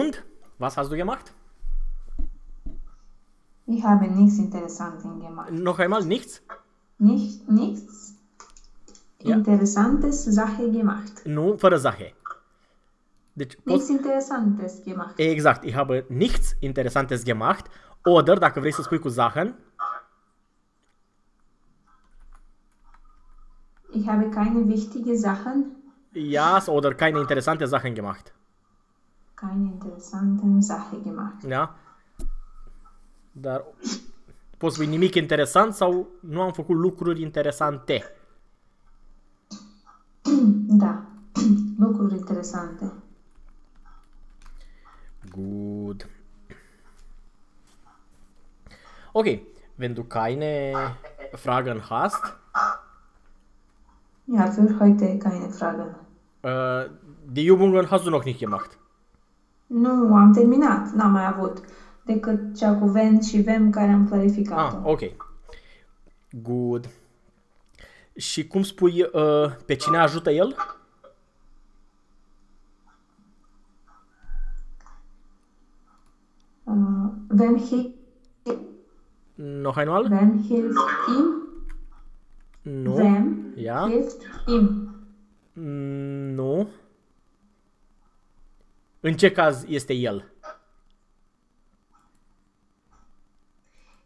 Und? Was hast du gemacht? Ich habe nichts Interessantes gemacht. Noch einmal nichts? Nicht, nichts Ja. Interessantes Sache gemacht. Nu, fără Sache. Deci, Nichts. Interessantes gemacht. Exact, ich habe nichts Interessantes gemacht. Oder, dacă vrei să spui cu Sachen, Ich habe keine wichtige Sachen, ja, oder keine interessante Sachen gemacht. Keine interessanten Sache gemacht. Da? Dar poți spui nimic interesant sau nu am făcut lucruri interesante. Da, lucruri interesante. Gut. Okay, wenn du keine Fragen hast, Ja, für heute keine Fragen. äh, die Übungen hast du noch nicht gemacht. Nu, am terminat, n-am mai avut decât cea cu vent și vem care am Ah, clarificat-o. ok. Good. Și cum spui, uh, pe cine ajută el? Uh, wem, hi- Noch einmal? wem hilft ihm? Nu. Wem Ja. hilft ihm? Mm, Nu. În ce caz este el?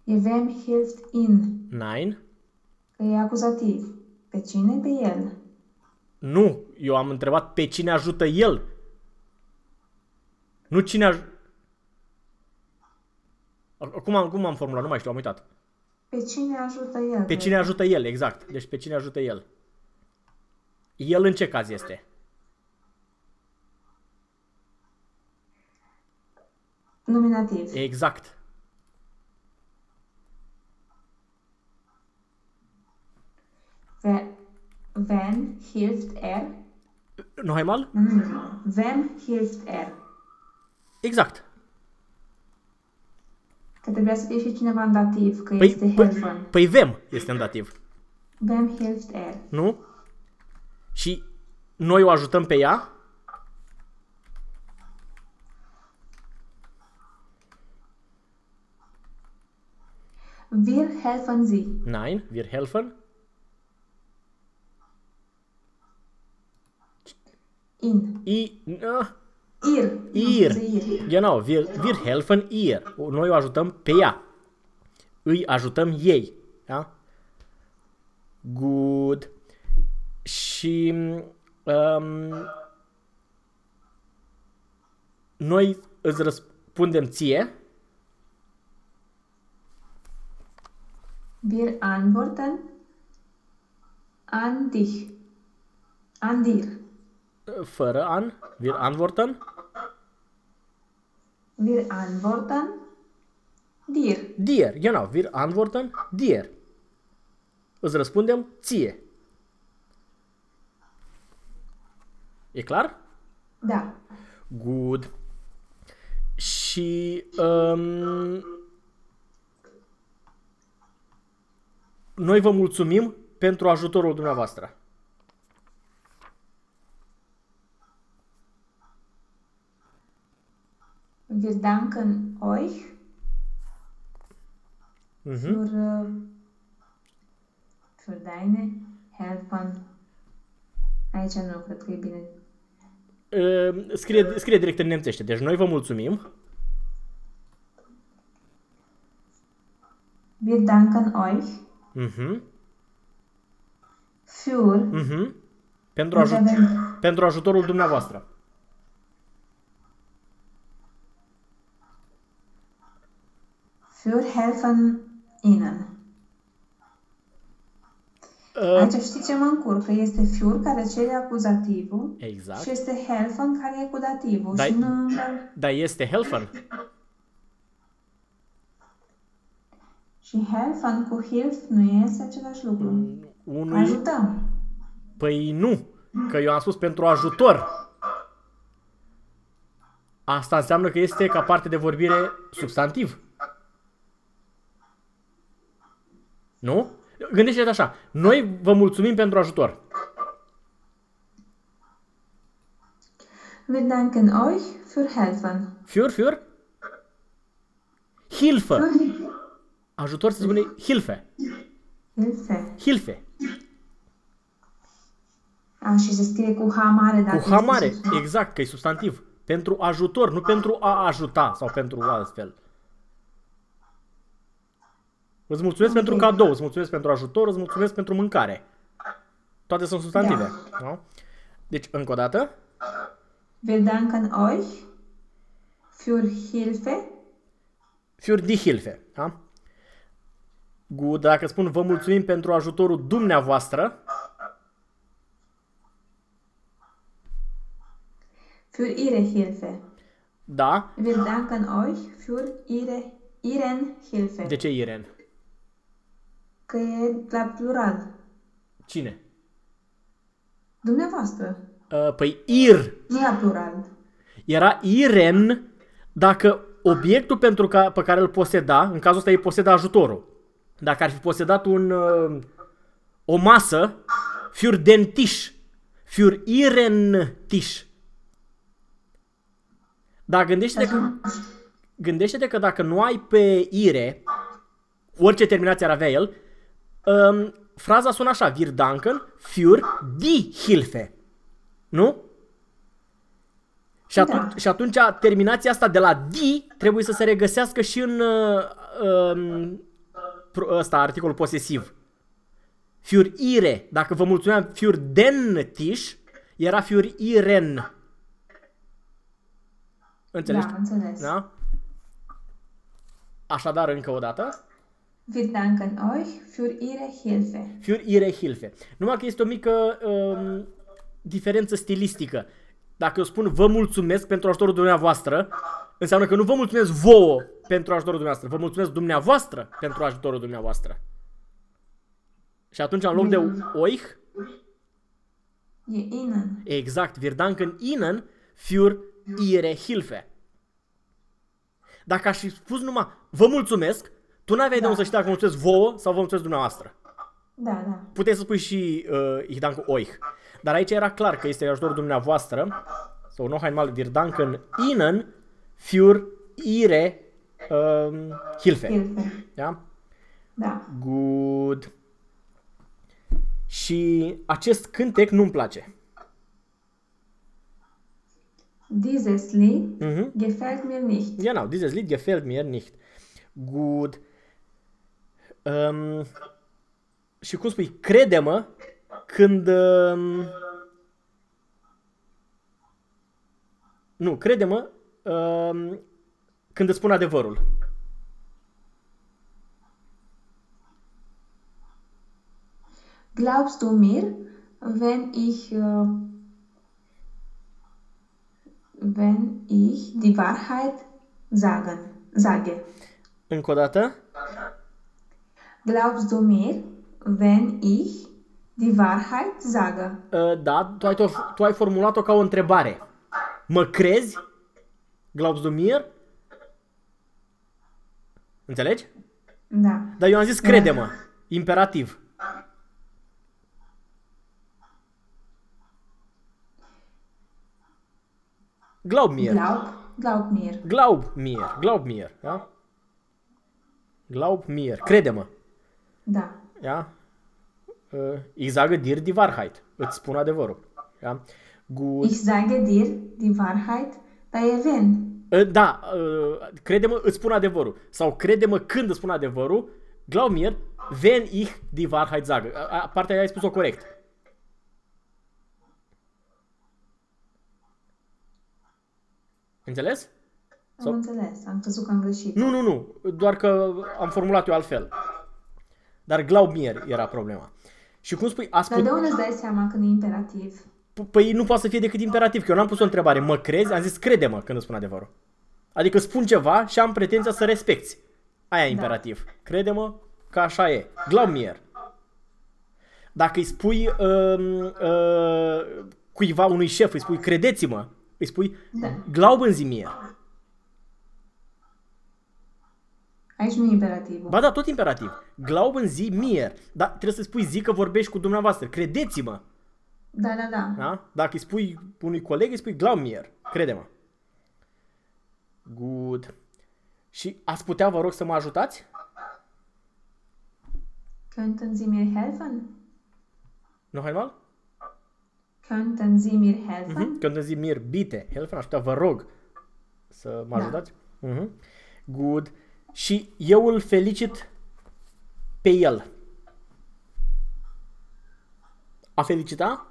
E wem hilft ihn? Nein. Că e acuzativ. Pe cine? Pe el. Nu. Eu am întrebat pe cine ajută el. Nu cine aj... Cum am, cum am formulat? Nu mai știu, am uitat. Pe cine ajută el? Pe cine ajută el, exact. Deci pe cine ajută el. El în ce caz este? Nominativ. Exact. Wer, wen hilft er? Noch einmal? Nu, nu, nu. Wem hilft er? Exact. Că trebuia să fie și cineva în dativ, că Păi, este păi, helfen. păi vem este în dativ. Wem hilft er? Nu? Și noi o ajutăm pe ea? Wir helfen sie. Nein, wir helfen. In. I, uh, Ir. ihr. Nu, ir. Genau, wir, wir helfen ihr. Noi o ajutăm pe ea. Îi ajutăm ei. Da? Good. Și um, noi îți răspundem ție. Wir antworten an dich. An dir. Fără an. Wir antworten. Wir antworten dir. Dir. Genau, wir antworten dir. Îți răspundem ție. E clar? Da. Good. Și um, noi vă mulțumim pentru ajutorul dumneavoastră. Wir danken euch Mhm. für, äh, für deine Helfen. Aici nu cred că e bine. Uh, scrie, scrie direct în nemțește. Deci noi vă mulțumim Wir danken euch Mhm. für Mhm. Pentru, Deci aju- avem pentru ajutorul dumneavoastră. für helfen ihnen. Uh, Aici știi ce mă încurc? Că este fiur care cere acuzativul exact. și este helfen care e cu dativul. Da- Și nu... Dar este helfen. Și helfen cu hilf nu este același lucru. Unui... Ajutăm. Păi nu, că eu am spus pentru ajutor. Asta înseamnă că este ca parte de vorbire substantiv. Nu? Gândește-te așa. Noi vă mulțumim pentru ajutor. Wir danken euch für helfen. Für, für? Hilfe. Für Ajutor se spune Hilfe. Hilfe. Hilfe. A, și se scrie cu H mare. Dacă Cu H este mare. sus, nu? Exact, că e substantiv. Pentru ajutor, nu pentru a ajuta sau pentru altfel. Îți mulțumesc Ok. pentru cadou, îți mulțumesc pentru ajutor, îți mulțumesc pentru mâncare. Toate sunt substantive. Da. Nu? Deci, încă o dată. Wir danken euch für Hilfe. Für die Hilfe. Da? Good. Dacă spun vă mulțumim pentru ajutorul dumneavoastră, Für ihre Hilfe. da. Wir danken euch für ihre, ihren Hilfe. De ce Iren? Că e la plural. Cine? Dumneavoastră. Uh, Păi Ir. Nu la plural. Era Iren dacă obiectul pentru ca, pe care îl poseda, în cazul ăsta ei poseda ajutorul. Dacă ar fi posedat un, uh, o masă, für den Tisch, für Iren Tisch. Dar gândește-te că, gândește-te că dacă nu ai pe ire, orice terminație ar avea el, um, fraza sună așa, wir danken für die Hilfe. Nu? Și atunci, Da. și atunci terminația asta de la di trebuie să se regăsească și în uh, um, pro- ăsta, articolul posesiv. Für ire. Dacă vă mulțumeam für den Tisch, era für iren. Înțelegi? Da, înțeles. Da? Așadar, încă o dată. Wir danken euch für ihre Hilfe. Für ihre Hilfe. Numai că este o mică um, diferență stilistică. Dacă eu spun vă mulțumesc pentru ajutorul dumneavoastră, înseamnă că nu vă mulțumesc vouă pentru ajutorul dumneavoastră, vă mulțumesc dumneavoastră pentru ajutorul dumneavoastră. Și atunci, în loc de euch, E ihnen. exact, wir danken ihnen für ihre Hilfe. Dacă aș fi spus numai vă mulțumesc, tu n-aveai de Da. unde să știi dacă mulțumesc vouă sau vă mulțumesc dumneavoastră. Da, da. Puteți să spui și uh, ich danke euch. Dar aici era clar că este ajutorul dumneavoastră. So, noch einmal, wir danken Ihnen für Ihre um, Hilfe. Hilfe. Da? Da. Good. Și acest cântec nu-mi place. Dieses Lied Mhm. gefällt mir nicht. Genau, dieses Lied gefällt mir nicht. Good. Um, și cum spui, crede-mă când... Um, nu, crede-mă um, când îți spun adevărul. Glaubst du mir, wenn ich, äh, wenn ich die Wahrheit sagen, sage? Încă o dată. Glaubst du mir, wenn ich die Wahrheit sage? Uh, da, tu ai, tu ai formulat-o ca o întrebare. Mă crezi? Glaubst du mir? Înțelegi? Da. Dar eu am zis crede-mă. Imperativ. Glaub mir. Glaub, glaub mir. Glaub mir. Glaub mir. Da? Glaub mir. Crede-mă. Da. Ja? Uh, ich sage dir die Wahrheit. Îți spun adevărul. Ja? Gut. Ich sage dir die Wahrheit, da e wenn. Uh, Da, uh, crede-mă, îți spun adevărul. Sau crede-mă când îți spun adevărul. Glaub mir, wenn ich die Wahrheit sage. A- a- Partea aia ai spus-o corect. Înțeles? Am Sau- înțeles, am crezut că am greșit. Nu, nu, nu. Doar că am formulat eu altfel. Dar glaub mir era problema. Și cum spui, Dar ascult... de unde îți dai seama când e imperativ? P- Păi nu poate să fie decât imperativ, că eu n-am pus o întrebare. Mă crezi? Am zis crede-mă când îți spun adevărul. Adică spun ceva și am pretenția să respecti. Aia e imperativ. Crede-mă că așa e. Glaub mir. Dacă îi spui um, uh, cuiva, unui șef, îi spui credeți-mă, îi spui Da. glauben Sie mir. Aici nu e imperativul. Ba da, tot imperativ. Glauben Sie mir. Dar trebuie să spui zi că vorbești cu dumneavoastră. Credeți-mă. Da, da, da. Da? Dacă îi spui unui coleg, îi spui glaub mir. Crede-mă. Good. Și ați putea, vă rog, să mă ajutați? Könnten Sie mir helfen? Noch einmal? Könnten Sie mir helfen? Mhm. Könnten Sie mir bitte helfen? Aș putea, vă rog, să mă Da. ajutați? Mhm. Good. Și eu îl felicit pe el. A felicita?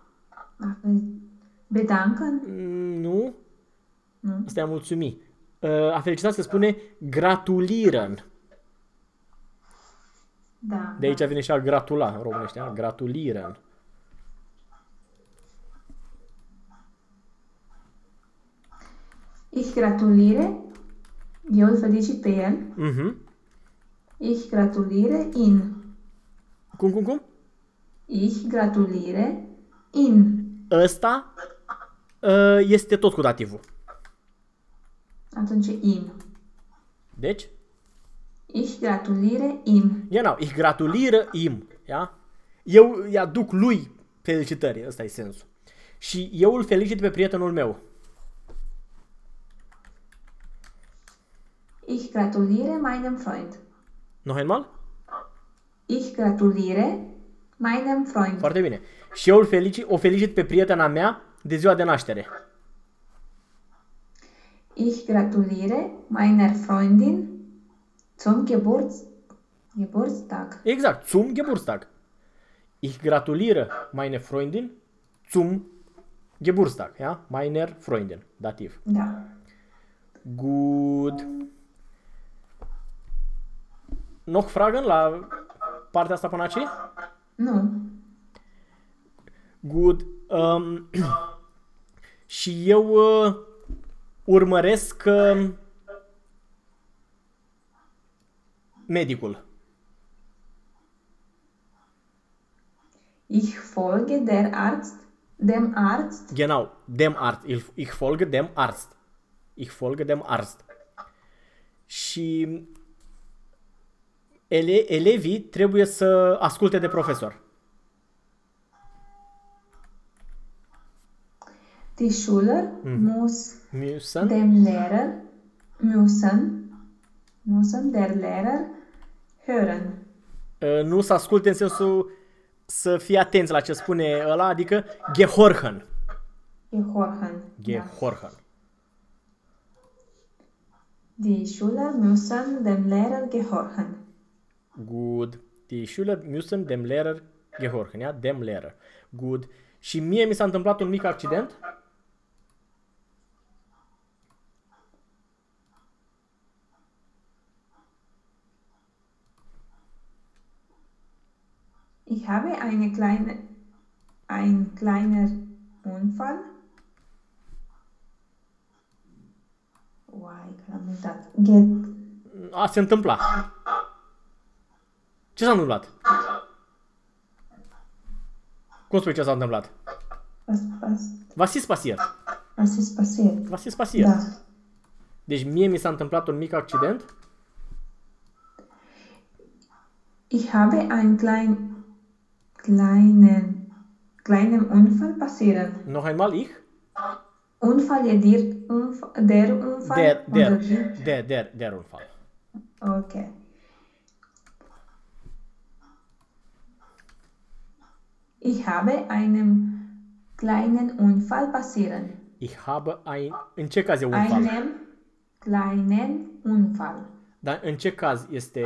Bedanken? Mm, Nu. Nu. Asta e a mulțumi. Uh, A felicita se spune gratulieren. Da. De aici vine și a gratula în românește, a? gratulieren. Ich gratuliere. Eu îl felicit pe el. Mhm. Ich gratuliere ihn. Cum, cum, cum? Ich gratuliere ihn. Ăsta uh, este tot cu dativul. Atunci ihm. Deci, Ich gratuliere ihm. genau, ich gratuliere ihm. Ja? Eu îi aduc lui felicitări, ăsta e sensul. Și eu îl felicit pe prietenul meu. Ich gratuliere meinem Freund. Noch einmal? Ich gratuliere meinem Freund. Foarte bine. Și eu îl felicit, o felicit pe prietena mea de ziua de naștere. Ich gratuliere meiner Freundin zum Geburts Geburtstag. Exact, zum Geburtstag. Ich gratuliere meine Freundin zum Geburtstag. Ja? Meiner Freundin. Dativ. Da. Good. Noch Fragen la partea asta până aici? Nu. Good. Um, și eu uh, urmăresc uh, medicul. Ich folge der Arzt dem Arzt. Genau, dem Arzt. Ich, ich folge dem Arzt. Ich folge dem Arzt. Și ele, elevii trebuie să asculte de profesor. Die Schüler muss Müssen. dem Lehrer müssen müssen der Lehrer hören. Uh, Nu să asculte în sensul să fie atenți la ce spune ăla, adică gehorchen. Gehorchen. Da. Gehorchen. Die Schüler müssen dem Lehrer gehorchen. Good. Die Schüler müssen dem Lehrer gehorchen, ja? Dem Lehrer. Good. Și mie mi s-a întâmplat un mic accident. Ich habe eine kleine, ein kleiner Unfall. Uai, că l-am uitat. Get, A, se întâmpla. Ce s-a întâmplat? Cum spui ce s-a întâmplat? was, was, Was ist passiert? was ist passiert? Was ist passiert? Da. Deci mie mi s-a întâmplat un mic accident. Ich habe einen klein, kleinen, kleinen Unfall passiert. Noch einmal ich? Unfall, ja, der, Unfall, der Unfall? Der, der, oder die? der, der, der Unfall. Okay. Ich habe einen kleinen Unfall passieren. Ich habe ein... În ce caz e unfall? Einem kleinen Unfall. Dar în ce caz este...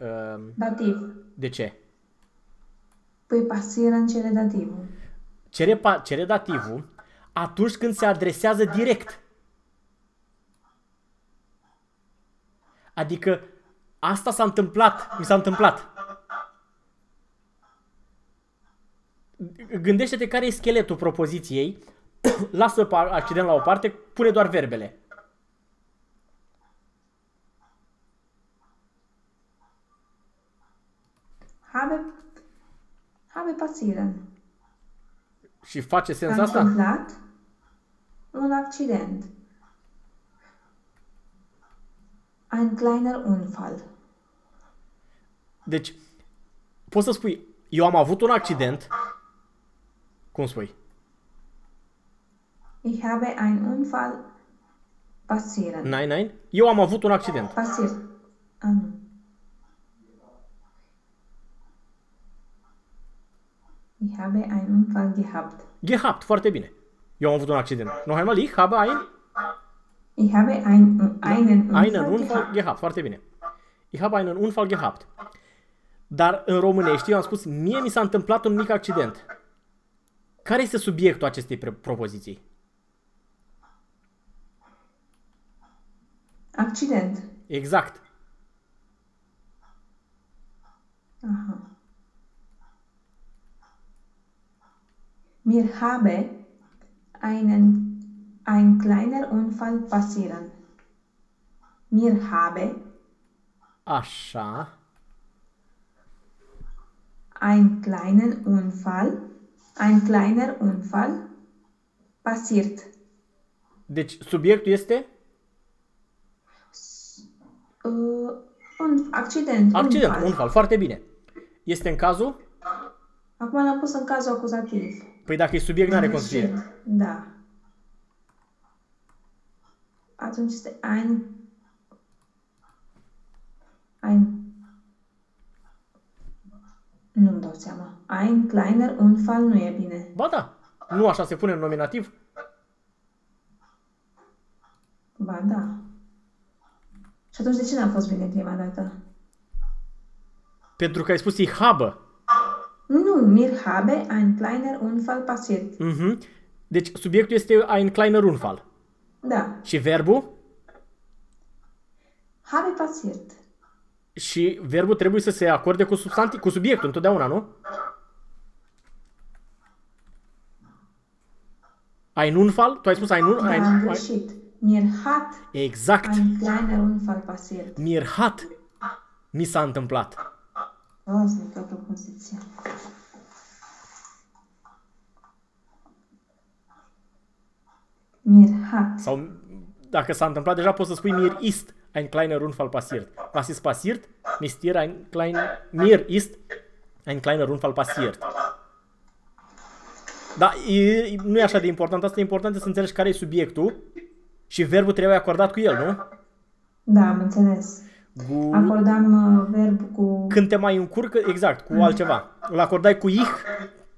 Uh, Dativ. de ce? Păi passieren cere dativul. Cere, pa, cere dativul atunci când se adresează direct. Adică asta s-a întâmplat, mi s-a întâmplat. Gândește-te care e scheletul propoziției, lasă pa- accident la o parte, pune doar verbele. Habe, habe passieren. Și face sens S-a asta? întâmplat un accident. Ein kleiner Unfall. Deci, poți să spui, eu am avut un accident, cum spui? Ich habe einen Unfall Passieren. Nein, nein. Eu am avut un accident. Passiert. Ah, nu. Ich habe einen Unfall gehabt. Gehabt, foarte bine. Eu am avut un accident. Noch einmal, ich habe ein, Ich habe ein, einen Unfall, einen Unfall gehabt. gehabt. Foarte bine. Ich habe einen Unfall gehabt. Dar în românești eu am spus, mie mi s-a întâmplat un mic accident. Care este subiectul acestei pre- propoziții? Accident. Exact. Aha. Mir habe einen, ein kleiner Unfall passieren. Mir habe Așa. ein kleinen Unfall, ein kleiner Unfall passiert. Deci subiectul este Uh, un accident. accident, unfall. unfall. Foarte bine. Este în cazul? Acum l-am pus în cazul acuzativ. Păi dacă e subiect, n-are cum să fie. Greșit. Da. Atunci este ein ein nu-mi dau seama. Ein kleiner Unfall nu e bine. Ba da. Nu așa se pune în nominativ? Ba da. Și atunci de ce n-a fost bine prima dată? Pentru că ai spus ich habe. Nu, mir habe ein kleiner Unfall passiert. Mhm. Deci subiectul este ein kleiner Unfall. Da. Și verbul? Habe passiert. Și verbul trebuie să se acorde cu, substantiv, cu subiectul întotdeauna, nu? Ein Unfall? Tu ai spus ein, un, Da, ein, am ein greșit. Mir hat Exact. ein kleiner Unfall passiert. Mir hat. Mi s-a întâmplat. Groaznică propoziție. Mir hat. Sau dacă s-a întâmplat deja poți să spui mir ist ein kleiner Unfall passiert. Was ist passiert? Mir ein klein mir ist ein kleiner Unfall passiert. Da, e, nu e așa de important. Asta e important să înțelegi care e subiectul și verbul trebuie acordat cu el, nu? Da, am înțeles. Gu... Acordam uh, verb cu... Când te mai încurcă, exact, cu altceva. Îl acordai cu ich,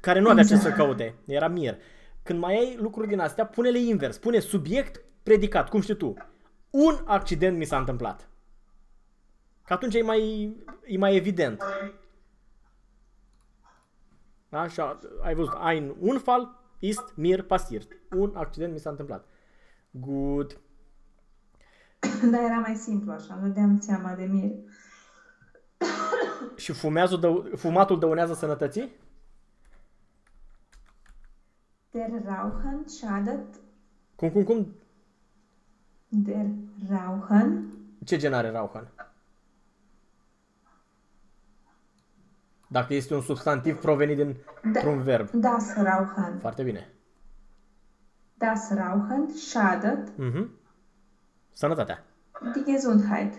care nu avea ce Exact. să caute. Era mir. Când mai ai lucruri din astea, pune-le invers. Pune subiect, predicat, cum știi tu. Un accident mi s-a întâmplat. Că atunci e mai, e mai evident. Da? Așa, ai văzut, ein Unfall ist mir passiert. Un accident mi s-a întâmplat. Good. Da, era mai simplu așa, nu dădeam seama de mir. Și fumează, dău, fumatul dăunează sănătății? Der Rauchen schadet... Cum, cum, cum? Der Rauchen... Ce gen are Rauhan? Dacă este un substantiv provenit din Da. un verb. Das Rauchen. Foarte bine. Das Rauchen schadet Mhm. Sănătatea. die Gesundheit.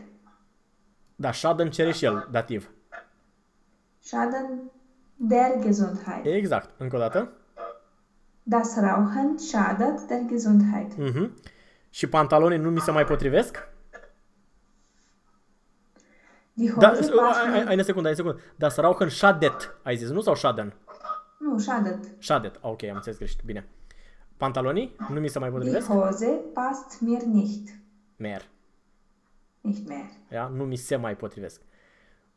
Da, Schaden cere și el dativ. Schaden der Gesundheit. Exact. Încă o dată. Das Rauchen schadet der Gesundheit. Mhm. Și pantalonii nu mi se mai potrivesc? Die Da, Hose ai, passt ai, mir... ai, eine secundă, ai secundă. Das Rauchen schadet, ai zis, nu? Sau Schaden? Nu, schadet. Schadet. Ok, am înțeles greșit. Bine. Pantalonii nu mi se mai Die potrivesc? Hose passt mir nicht. Mer. Nicht mehr. Ja? Nu mi se mai potrivesc.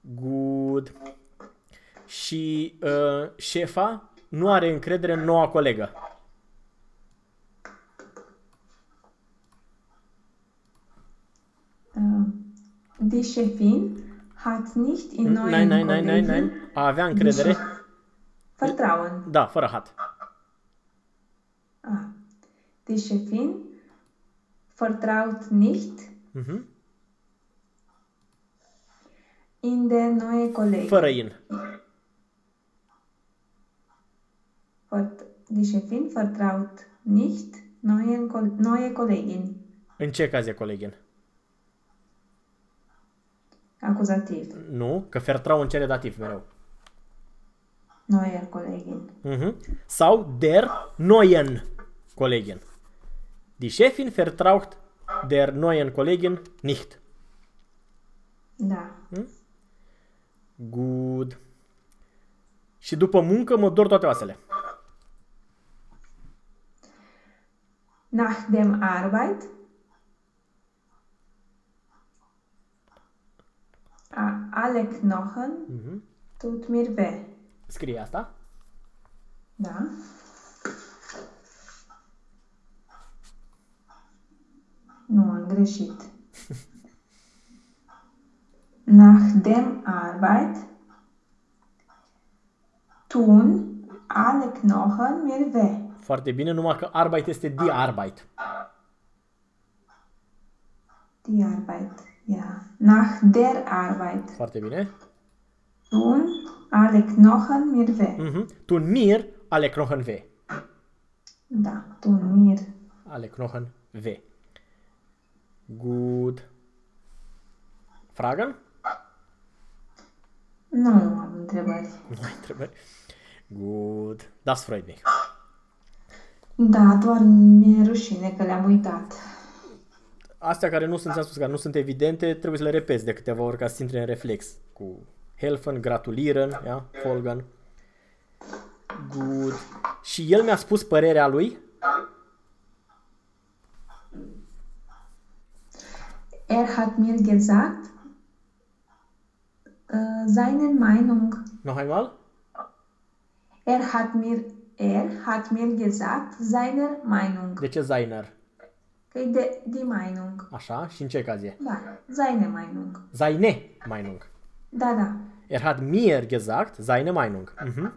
Good. Și uh, șefa nu are încredere în noua colegă. Äh, die Chefin hat nicht in neuen Nein, nein, nein, nein, Kollegen nein. A avea încredere. Vertrauen. Da, fără hat. Ah. Die Chefin vertraut nicht Mhm. in der neue Kollegen. Fără in. Vert- Die Chefin vertraut nicht neuen, Kol- neue Kollegin. În ce caz e colegin? Acuzativ. Nu, că vertrauen cere dativ mereu. Neuer Kollegin. Mhm. Sau der neuen Kollegin. Die Chefin vertraut Der neuen Kollegin nicht. Da. Good. Și după muncă mă dor toate oasele. Nach dem Arbeit. A, alle Knochen Mhm. tut mir weh. Scrie asta. Da. Nu, am greșit. Nach dem Arbeit tun alle Knochen mir weh. Foarte bine, numai că Arbeit este die Arbeit. Die Arbeit, ja. Nach der Arbeit Foarte bine. tun alle Knochen mir weh. Mhm. Tun mir alle Knochen weh. Da, tun mir. Alle Knochen weh. Gut. Fragen? Nu am întrebări. Nu ai întrebări. Good. Das freut mich. Da, doar mi-e rușine că le-am uitat. Astea care nu sunt, ți-am spus, care nu sunt evidente, trebuie să le repezi de câteva ori ca să intre în reflex. Cu helfen, gratulieren, ja, folgen. Good. Și el mi-a spus părerea lui. Er hat mir gesagt, äh, seine Meinung. Noch einmal? Er hat mir, er hat mir gesagt, seine Meinung. De ce Zainer? Că e de, die Meinung. Așa? Și în ce caz e? Da, seine Meinung. Seine Meinung. Da, da. Er hat mir gesagt, seine Meinung. Mhm.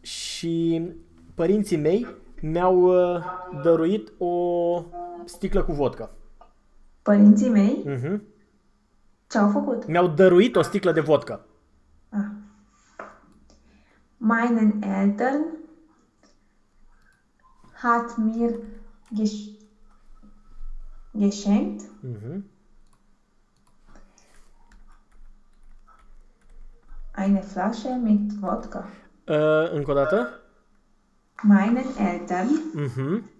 Și părinții mei mi-au uh, dăruit o sticlă cu vodcă. Părinții mei Mhm. ce-au făcut? Mi-au dăruit o sticlă de vodcă. Ah. Meinen Eltern hat mir gesch geschenkt Mhm. eine Flasche mit Wodka. Uh, încă o dată? Meinen Eltern Mhm.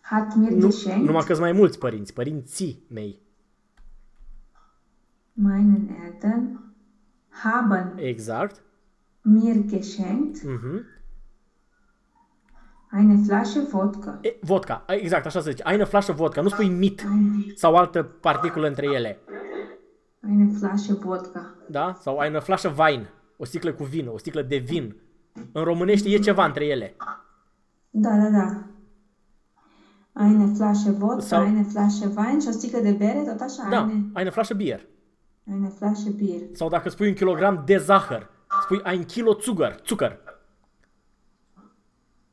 hat mir Nu, geschenkt numai că mai mulți părinți, părinții mei. Meinen Eltern haben Exact. mir geschenkt Mhm. Eine Flasche Wodka. E, vodka, exact, așa se zice. Ai o flașă vodka, nu spui mit Eine, sau altă particulă între ele. eine Flasche Wodka. Da? Sau ai o flașă wine, o sticlă cu vin, o sticlă de vin. În românește e ceva între ele. Da, da, da. Eine Flasche Wodka, Sau- eine Flasche Wein și o sticlă de bere, tot așa. Da, Eine, ai o flașă beer. eine Flasche Bier. Sau dacă spui un kilogram de zahăr, spui ai un kilo zucker, zucker.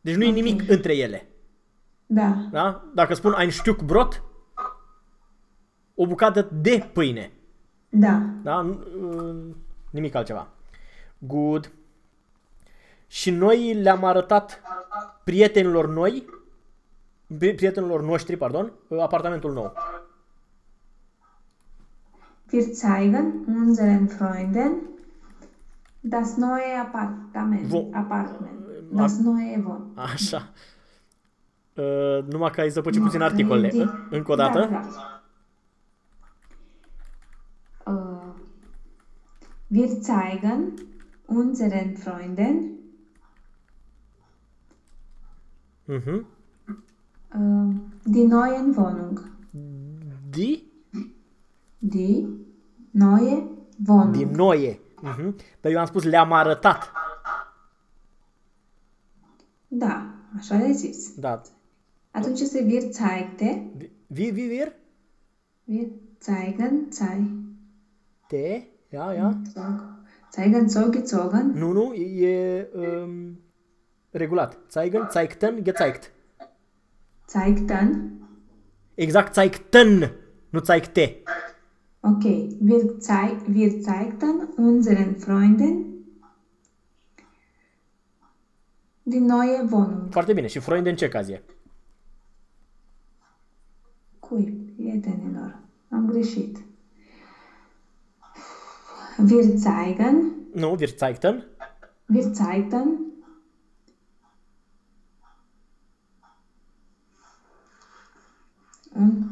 Deci nu e nimic între ele. Da, Da? Dacă spun ein Stück Brot, o bucată de pâine. da. Da? N- uh, Nimic altceva. Good. Și noi le-am arătat prietenilor noi, pri- prietenilor noștri, pardon, uh, apartamentul nou. Wir zeigen unseren Freunden das neue Apartament. Wo- Apartment. Das neue Wohn. Așa. Uh, numai că ai zăpăcit puțin articolele. Din- Uh, Încă o dată. Da, da. Uh, wir zeigen unseren Freunden Mhm. uh, die neuen Wohnung. Die? Die neue Wohnung. Din noie. Mhm. Dar eu am spus le-am arătat. Da, așa le zis. Da. Atunci este wir zeigte, Wie, wie, wir? wir zeigen, zei, Te? Ja, ja. zog, zeigen, zugezogen, Nu, nu, e, e um, regulat. Zeigen, zeigten, gezeigt. zeigten, Exact, zeigten, nu zeigte. okay, wir, zei, wir zeigten unseren Freunden die neue Wohnung. Foarte bine. Și Freund în ce caz e? Cui? Prietenilor. Am greșit. Wir zeigen, Nu, wir zeigten. wir zeigten un,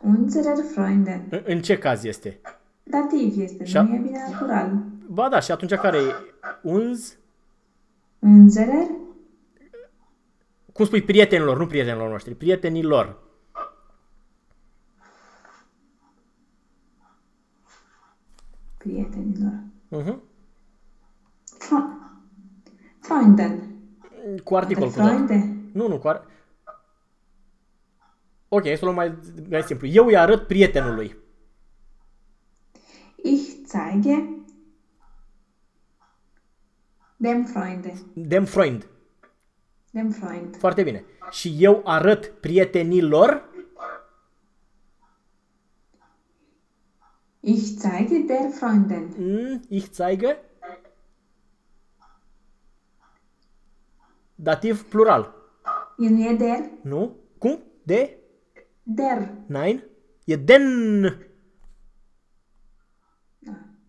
Unsere Freunde. În, în ce caz este? Dativ este, Și a- nu e bine natural. Ba da, și atunci care e? Uns? Unsere Cum spui prietenilor, nu prietenilor noștri, prietenilor. prietenilor. Uh-huh. Fre- Freunden. Cu articol De cu dat. Freunde. Nu, nu, cu ar... Ok, hai să o luăm mai, mai simplu. Eu îi arăt prietenului. Ich zeige dem Freunde. Dem Freund. Dem Freund. Foarte bine. Și eu arăt prietenilor. Ich zeige der Freundin. Mm, ich zeige. Dativ plural. E nu e der? Nu? Cum? De? Der. Nein? E den.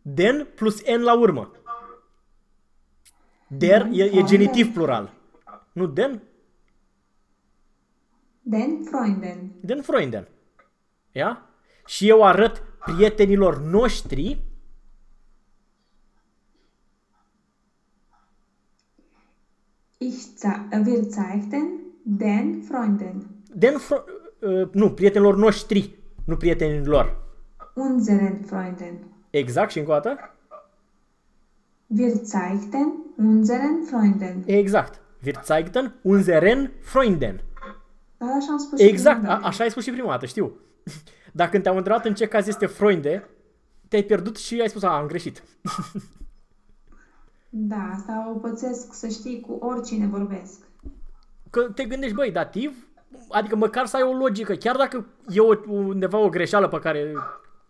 Den plus n la urmă. Der e, e genitiv plural. Nu den? Den Freunden. Den Freunden. Ia? Și eu arăt prietenilor noștri Ich ze wir zeigten den Freunden. den fro- uh, nu, prietenilor noștri, nu prietenilor. Unseren Freunden. Exact și încă o dată? Wir zeigten unseren Freunden. Exact. Wir zeigten unseren Freunden. Da, așa am spus și Exact, prima a, dată. așa ai spus și prima dată, știu. Dacă când te-am întrebat în ce caz este Freunde, te-ai pierdut și ai spus, a, am greșit. Da, asta o pățesc să știi cu oricine vorbesc. Că te gândești, băi, dativ, adică măcar să ai o logică, chiar dacă e o, undeva o greșeală pe care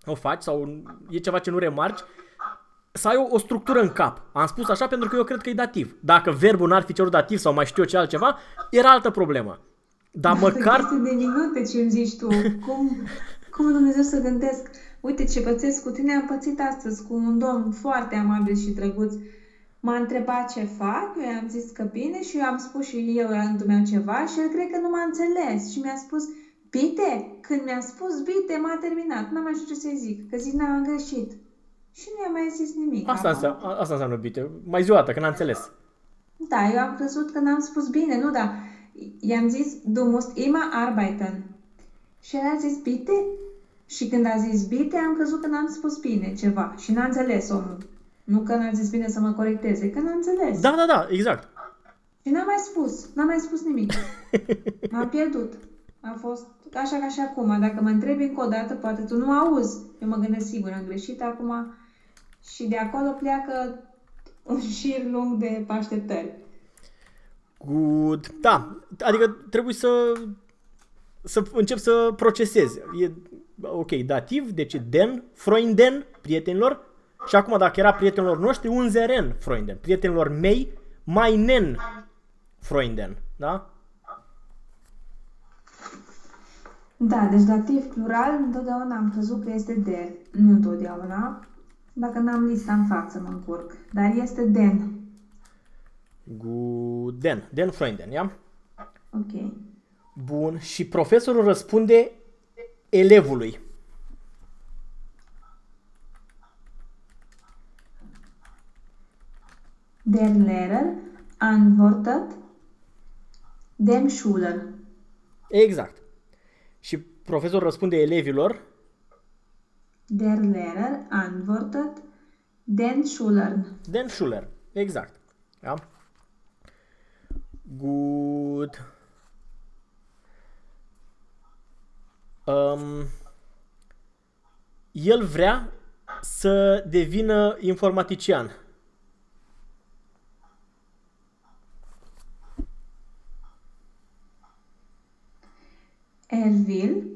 o faci sau e ceva ce nu remarci, să ai o, o structură în cap. Am spus așa pentru că eu cred că e dativ. Dacă verbul n-ar fi cerut dativ sau mai știu eu ce altceva, era altă problemă. Dar măcar... Este de minute ce îmi zici tu. Cum, cum Dumnezeu să gândesc? Uite ce pățesc cu tine, am pățit astăzi cu un domn foarte amabil și drăguț. M-a întrebat ce fac, eu i-am zis că bine și eu am spus și eu la rândul meu ceva și el cred că nu m-a înțeles și mi-a spus Bite? Când mi-a spus bite, m-a terminat. N-am mai știut ce să-i zic, că zic n-am greșit. Și nu i-am mai zis nimic. Asta Acum. înseamnă, asta înseamnă bite. Mai zi o dată, că n-am înțeles. Da, eu am crezut că n-am spus bine, nu, dar i-am zis, du musst immer arbeiten. Și el a zis, bite? Și când a zis bite, am crezut că n-am spus bine ceva și n-a înțeles omul. Nu că n-a zis bine să mă corecteze, că n-a înțeles. Da, da, da, exact. Și n-am mai spus, n-am mai spus nimic. M-am pierdut. A fost așa ca și acum. Dacă mă întrebi încă o dată, poate tu nu auzi. Eu mă gândesc sigur, am greșit acum. Și de acolo pleacă un șir lung de așteptări. Good. Da, adică trebuie să să încep să procesez. E, ok, dativ, deci den, Freunden, prietenilor, și acum dacă era prietenilor noștri, unzeren Freunden, prietenilor mei, meinen Freunden, da? Da, deci dativ plural, întotdeauna am crezut că este der. Nu întotdeauna. Dacă n-am lista în față, mă încurc. Dar este den. Guden, den Freunden, ia? Ok. Bun, și profesorul răspunde elevului. Der Lehrer antwortet dem Schüler. Exact. Și profesorul răspunde elevilor, Der Lehrer antwortet den Schülern. Den Schuler. Exact. Da? Good. Um, el vrea să devină informatician. Er will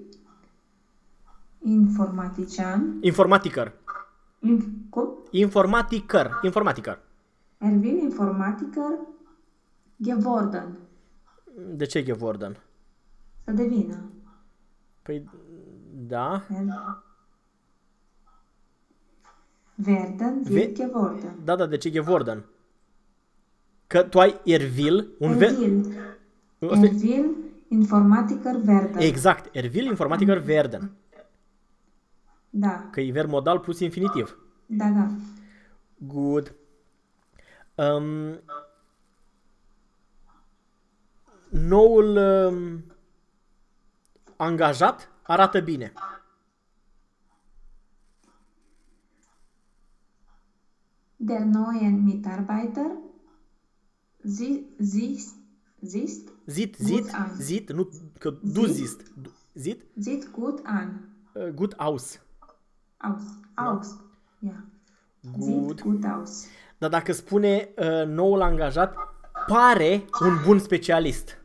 informatician. Informatiker. Inf, cum? Informatiker. Informatiker. Er will Informatiker geworden. De ce geworden? Să devină. Păi, da. Er werden Ve- will geworden. Da, da, de ce geworden? Că tu ai Ervil, un Er ve- will. Asta Er e- will Informatiker werden. Exact, Ervil Informatiker werden. Da, Că e verb modal plus infinitiv. da, da. Good. Um, noul um, angajat arată bine. Der neuen Mitarbeiter sie, siehst, siehst, Zit, Gut zit, an. zit, nu că du Zit. zist. Du- Zit, sieht gut an. uh, gut aus. Aus. Aus. Ja. Good. Sieht gut aus. Dar dacă spune uh, noul angajat, pare un bun specialist.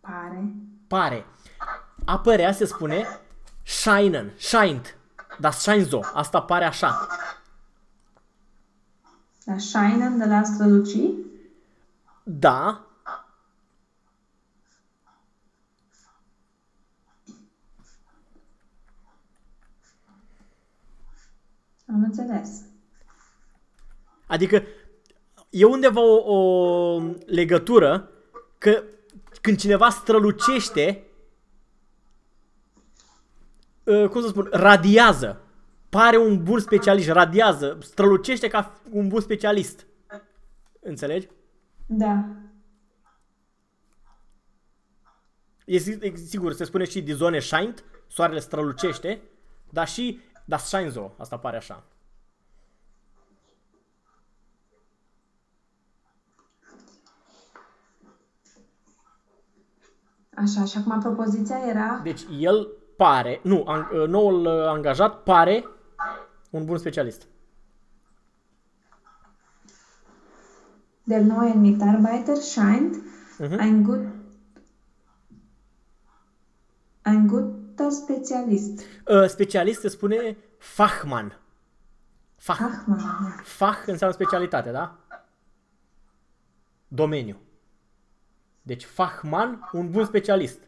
Pare. Pare. Apărea se spune scheinen, scheint. Dar scheinzo, asta pare așa. La scheinen de la străluci. Da, Am înțeles. Adică e undeva o, o legătură că când cineva strălucește, uh, cum să spun, radiază. Pare un bun specialist, radiază, strălucește ca un bun specialist. Înțelegi? Da. E, si- e sigur, se spune și dizone scheint, soarele strălucește, dar și das scheint so, asta pare așa. Așa, și acum propoziția era Deci el pare, nu, an, noul uh, angajat pare un bun specialist. Der neue Mitarbeiter scheint Mhm. ein gut ein guter Spezialist. Uh, specialist se spune Fachmann. Fach. Fachmann, ja. Fach înseamnă specialitate, da? Domeniu. Deci Fachmann, un bun specialist.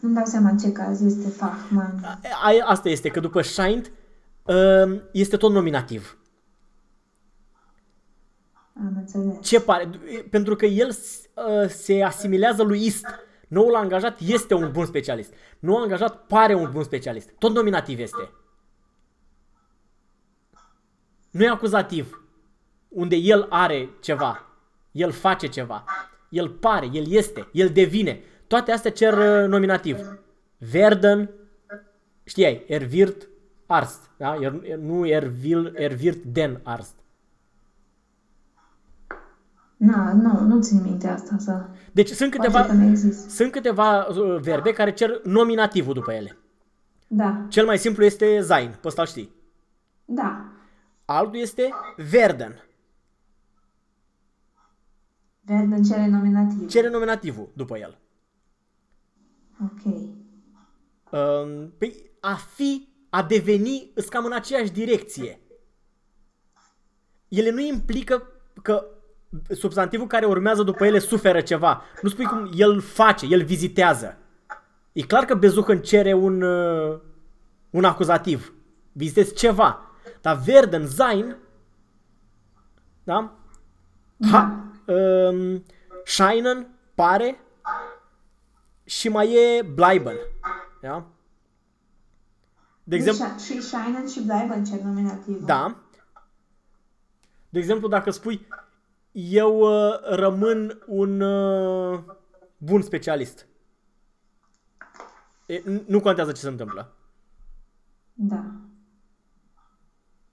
Nu-mi dau seama în ce caz este Fachmann. A- Asta este, că după Scheint uh, este tot nominativ. Am înțeles. Ce pare? Pentru că el uh, se asimilează lui ist. Noul angajat este un bun specialist. Noul angajat pare un bun specialist. Tot nominativ este. Nu e acuzativ. Unde el are ceva. El face ceva. El pare, el este, el devine. Toate astea cer uh, nominativ. Werden, știai, er wird arst. Da? Er, er, nu er, will, er wird den arst. Na, nu, nu țin minte asta să... Deci sunt Poate câteva, că nu există. sunt câteva uh, verbe care cer nominativul după ele. Da, Cel mai simplu este sein, pe ăsta îl știi. da. Altul este werden. Werden cere nominativ. Cere nominativul după el. Ok. Um, Păi a fi, a deveni, îs cam în aceeași direcție. Ele nu implică că substantivul care urmează după ele suferă ceva. Nu spui cum el face, el vizitează. E clar că Bezuchen cere un, uh, un acuzativ. Vizitezi ceva. Dar werden, sein, da? Ha, um, scheinen, pare, și mai e bleiben. Da? De exemplu, Deci, și scheinen și bleiben cer nominativ. da. De exemplu, dacă spui eu uh, rămân un uh, bun specialist. E, n- nu contează ce se întâmplă. Da.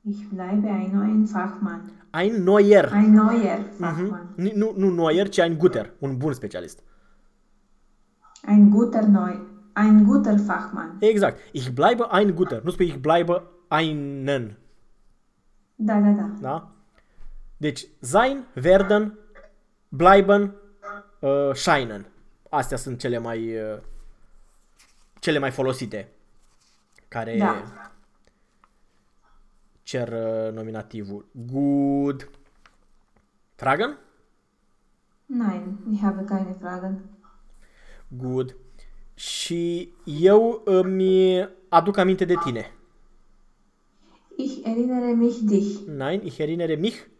Ich bleibe ein neuen Fachmann. Ein neuer. Ein neuer Fachmann. Mhm. Nu, nu neuer, ci ein guter. Un bun specialist. Ein guter neu. Ein guter Fachmann. Exact. Ich bleibe ein guter. Nu spui ich bleibe einen. Da, da, da. Da? Deci, sein, werden, bleiben, uh, scheinen. Astea sunt cele mai uh, cele mai folosite care Da. cer uh, nominativul. Good. Fragen? Nein, ich habe keine Fragen. Good. Și eu îmi aduc aminte de tine. Ich erinnere mich dich. Nein, ich erinnere mich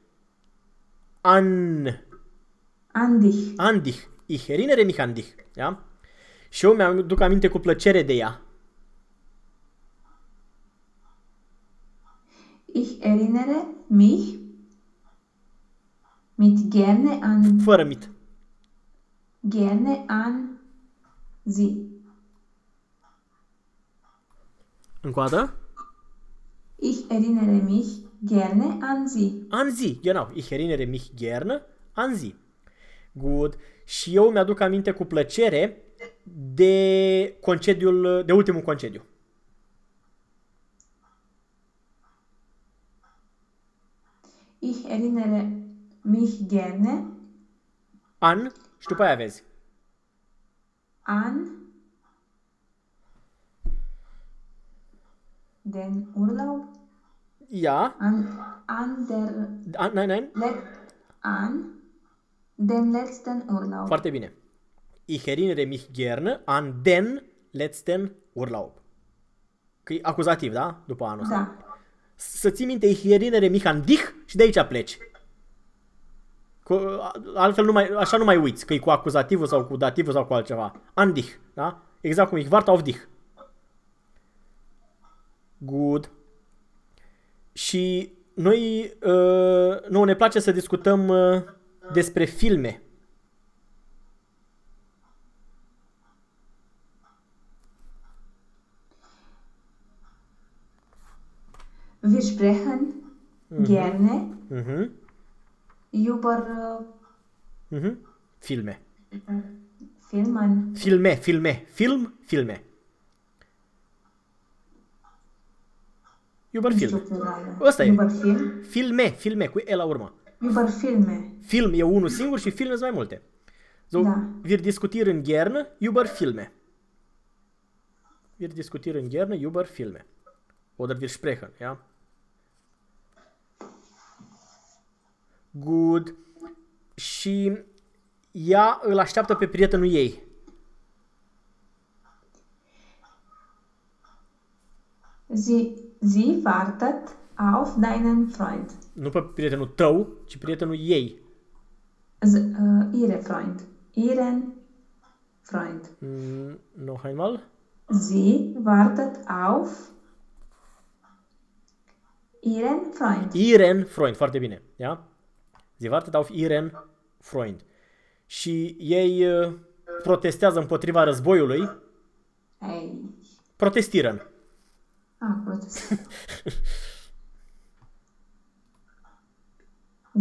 an, an dich, an dich. Ich erinnere mich an dich. Da? Și eu mi-am duc aminte cu plăcere de ea. ich erinnere mich mit gerne an, Fără mit. gerne an sie. Încă o dată. Ich erinnere mich gerne an sie. An zi, genau. Ich erinnere mich gerne an zi. Good. Și eu mi-aduc aminte cu plăcere de concediul, de ultimul concediu. Ich erinnere mich gerne An și după aia vezi. an den Urlaub, Ia, an, an der an, nein, nein, Let an den letzten Urlaub. foarte bine. Ich erinnere mich gerne an den letzten Urlaub. Că e acuzativ, da? După anul ăsta. Da. Să ții minte, ich erinnere mich an dich și de aici pleci. Cu, altfel nu mai, așa nu mai uiți că e cu acuzativul sau cu dativul sau cu altceva. An dich, da? Exact cum e warte auf dich. Good. Și noi, uh, nu, ne place să discutăm uh, despre filme. Wir sprechen gerne Mhm. über äh, Mhm. Filme. Filmen. Filme, filme, film, filme. Über Nu știu film. plurală. Ăsta e. Über film. Filme, filme, cu E la urmă. Über Filme. Film e unul singur și filme sunt mai multe. So, Da. wir diskutieren gerne über Filme. Wir diskutieren gerne über Filme. Oder wir sprechen, ja? Good. Și ea îl așteaptă pe prietenul ei. Sie, sie wartet auf deinen Freund. Nu pe prietenul tău, ci prietenul ei. Z, äh, ihre Freund. Ihren Freund. Mm, noch einmal. Sie wartet auf ihren Freund. Ihren Freund, foarte bine, ja? Sie wartet auf ihren Freund. Și ei uh, protestează împotriva războiului, Ei. protestieren. Ah, protest.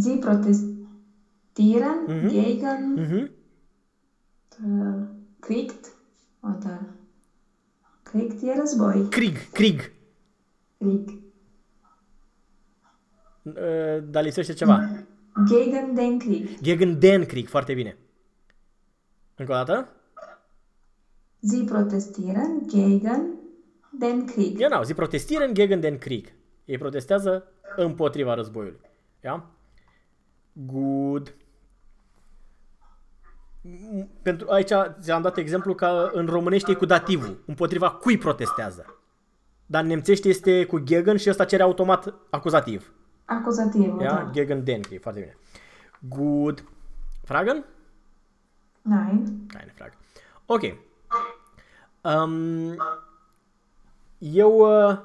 Sie protestieren gegen Mhm. äh, kriegt oder kriegt ihr Război. Krieg, Krieg. Krieg. Uh, Dar lipsește ceva. Gegen den Krieg. Gegen den Krieg, foarte bine. Încă o dată? Sie protestieren gegen den Krieg. Genau, sie protestieren gegen den Krieg. Ei protestează împotriva războiului. Ja? Good. M- Pentru aici ți-am dat exemplu că în românește e cu dativul. Împotriva cui protestează. Dar în nemțește este cu gegen și ăsta cere automat acuzativ. Acuzativul, Ja? da. Gegen den Krieg. Foarte bine. Good. Fragen? Nein. Keine Frage. Ok. Um, eu... Uh,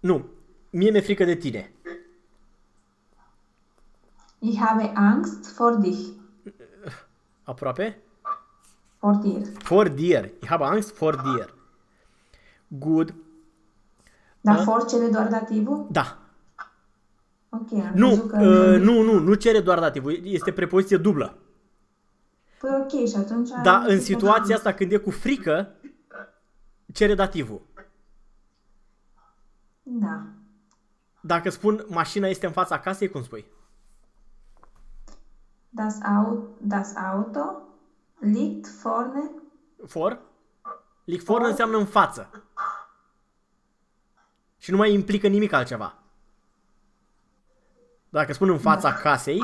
nu. Mie mi-e frică de tine. Ich habe Angst vor dich. Aproape? Vor dir. For dir. Ich habe Angst vor dir. Good. Dar for cere doar dativul? Da. Ok, am Nu, crezut că... uh, nu, nu, nu cere doar dativul. Este prepoziție dublă. Păi ok, și atunci... Dar în situația asta când e cu frică, cere dativul. Da. Dacă spun mașina este în fața casei, cum spui? Das, Au das Auto liegt vorne. For? Liegt for înseamnă în față. Și nu mai implică nimic altceva. Dacă spun în fața casei,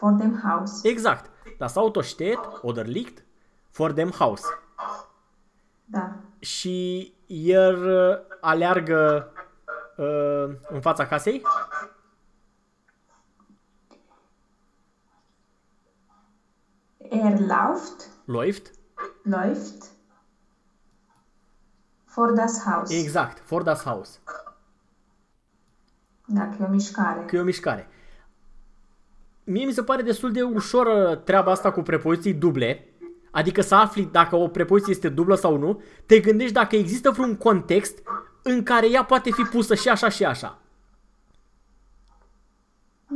Vor dem Haus. exact. Das Auto steht oder liegt vor dem Haus. Da. Și el uh, aleargă uh, în fața casei? Er läuft, Läuft. läuft vor das Haus. Exact, for das Haus. Dacă e o mișcare. Că e o mișcare. Mie mi se pare destul de ușor uh, treaba asta cu prepoziții duble, adică să afli dacă o prepoziție este dublă sau nu, te gândești dacă există vreun context în care ea poate fi pusă și așa și așa.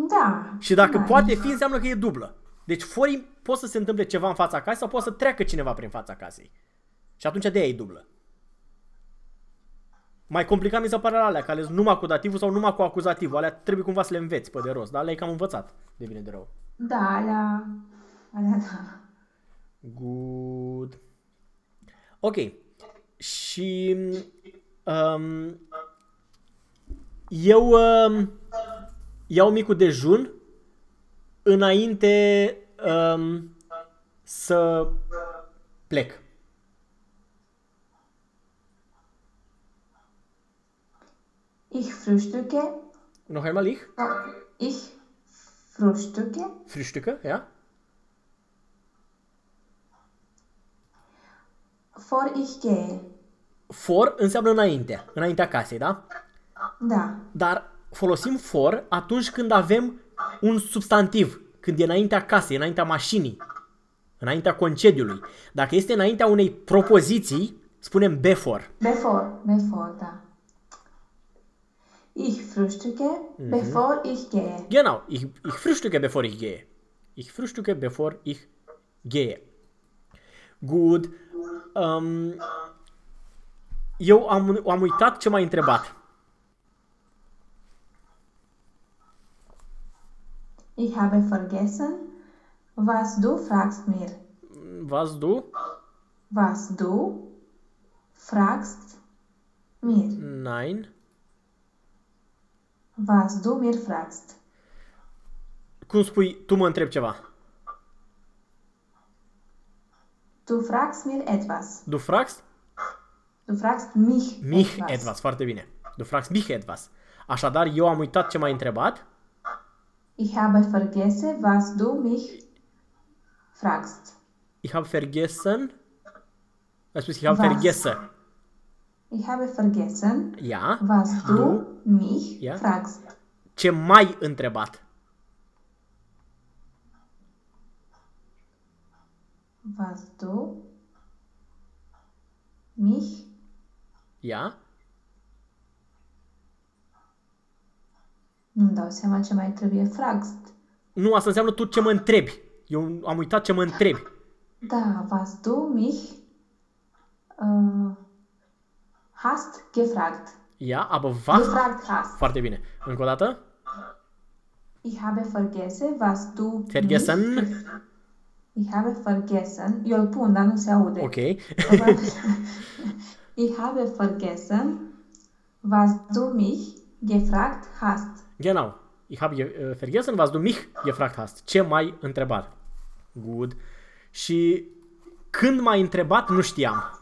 Da. Și dacă da, poate fi, înseamnă că e dublă. Deci forii poate să se întâmple ceva în fața casei sau poate să treacă cineva prin fața casei. Și atunci de aia e dublă. Mai complicat mi se pare la alea, că ales numai cu dativul sau numai cu acuzativul. Alea trebuie cumva să le înveți pe de rost, dar alea e cam învățat, de bine de rău. Da, alea, alea da. Good. Ok. Și um, eu um, iau micul dejun înainte um, să plec. Ich frühstücke, Noch einmal ich? ich frühstücke Frühstücke, ja? Vor ich gehe. For înseamnă înainte, înaintea casei, da? Da, Dar folosim for atunci când avem un substantiv, când e înaintea casei, înaintea mașinii, înaintea concediului. Dacă este înaintea unei propoziții, spunem before. bevor, bevor, da. Ich frühstücke, bevor ich gehe. Genau, ich, ich frühstücke bevor ich gehe. Ich frühstücke bevor ich gehe. Good. Um, eu am, am uitat ce m-ai întrebat. Ich habe vergessen, was du fragst mir. Was du? Was du fragst mir. Nein. Was du mir fragst. Cum spui, tu mă întrebi ceva? Du fragst mir etwas. Du fragst Du fragst mich, mich etwas. etwas. Foarte bine. Du fragst mich etwas. Așadar, eu am uitat ce m-ai întrebat. Ich habe vergessen, was du mich fragst. Ich habe vergessen. Ai spus, ich habe Was? vergessen. Ich habe vergessen, Ja. was du, Du? mich Ja. fragst. Ce mai întrebat? Was du mich Ja. nu-mi dau seama ce mai trebuie fragst. Nu, asta înseamnă tu ce mă întrebi. Eu am uitat ce mă întrebi. Da, was du mich uh, hast gefragt. Ja, aber was? Gefragt hast. Foarte bine. Încă o dată. Ich habe vergessen, was du Vergessen. mich... Ich habe vergessen. Eu îl pun, dar nu se aude. Ok. ich habe vergessen, was du mich gefragt hast. Genau. Ich habe ge- äh, vergessen, was du mich gefragt hast. Ce m-ai întrebat? Good. Și când m-ai întrebat, nu știam.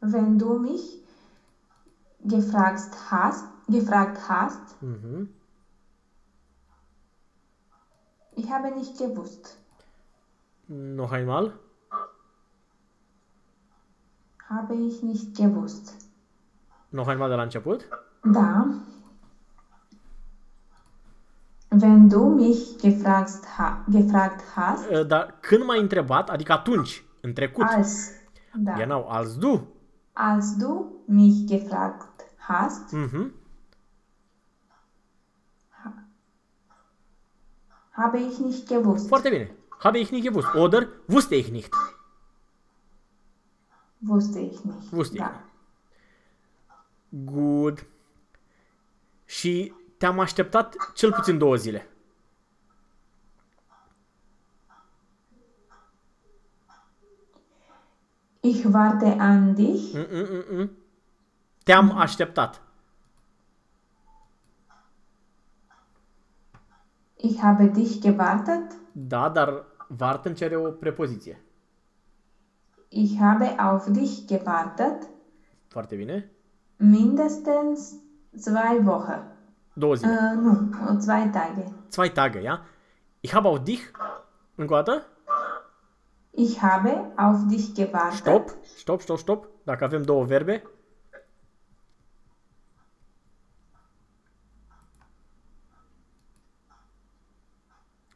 Wenn du mich gefragt hast, gefragt hast, Mhm. ich habe nicht gewusst. Noch einmal. Habe ich nicht gewusst. Noch einmal de la început. Da. Wenn du mich gefragt, ha gefragt hast, Uh, Dar când m-ai întrebat, adică atunci, în trecut. als, da, Genau, als du. als du mich gefragt hast, Mhm. Habe ich nicht gewusst. Foarte bine. Habe ich nicht gewusst. Oder wusste ich nicht. Wusste ich nicht. Wusste ich da. nicht. Good. Și te-am așteptat cel puțin două zile. Ich warte an dich. Mm-mm-mm. Te-am așteptat. Ich habe dich gewartet. Da, dar warten cere o prepoziție. Ich habe auf dich gewartet Foarte bine. mindestens zwei Wochen. Două zile. Uh, nu, zwei Tage. Zwei Tage, ja? Ich habe auf dich. Încă o dată. Ich habe auf dich gewartet Stop, stop, stop, stop. Dacă avem două verbe.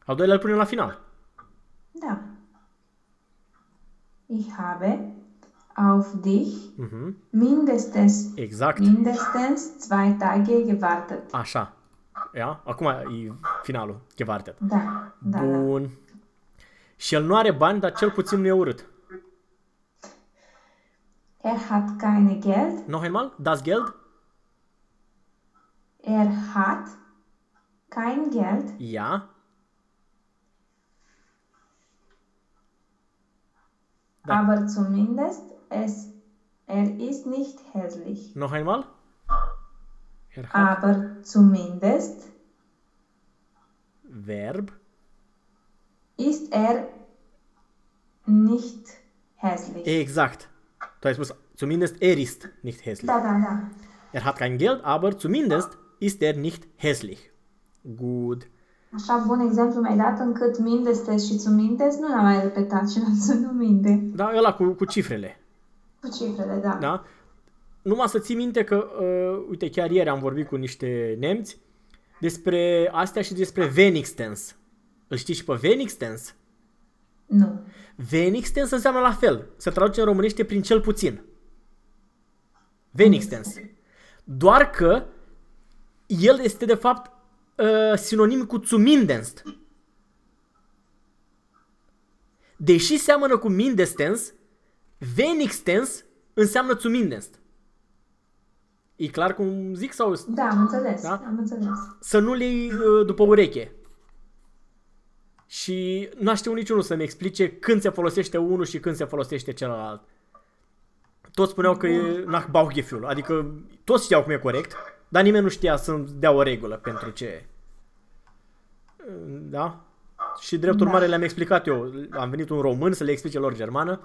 Al doilea îl punem la final. Da. Ich habe auf dich Mhm. mindestens, Exact. mindestens zwei Tage gewartet. Așa. Ia? Acum e finalul. Gewartet. Da, da, da. Bun. Și el nu are bani, dar cel puțin nu e urât. Er hat keine Geld. Noch einmal? Das Geld? Er hat kein Geld, Ja. Aber zumindest es, er ist nicht hässlich. Noch einmal? Er Aber zumindest Verb. ist er nicht hässlich. Tu ai spus, zumindest er ist nicht hässlich. Da, da, da. Er hat kein Geld, aber zumindest ist er nicht hässlich. Gut. Așa bun exemplu mi-ai dat încât mindestes și zumindest nu l-am mai repetat și l-am ținut minte. Da, ăla cu, cu cifrele. Cu cifrele, da. Da? Numai să ții minte că, uh, uite, chiar ieri am vorbit cu niște nemți despre astea și despre Wenigstens. Îl știi și pe Wenigstens? Nu. Wenigstens înseamnă la fel. Se traduce în românește prin cel puțin. Wenigstens. Doar că el este de fapt uh, sinonim cu zumindest. Deși seamănă cu mindestens, Wenigstens înseamnă zumindest. E clar cum zic sau Da, am înțeles. Da? Am înțeles. să nu le iei uh, după ureche. Și nu știu niciunul să-mi explice când se folosește unul și când se folosește celălalt. Toți spuneau că e Nachbauchgefühl, adică toți știau cum e corect, dar nimeni nu știa să-mi dea o regulă pentru ce. Da? Și drept Da. urmare le-am explicat eu. Am venit un român să le explice lor germană,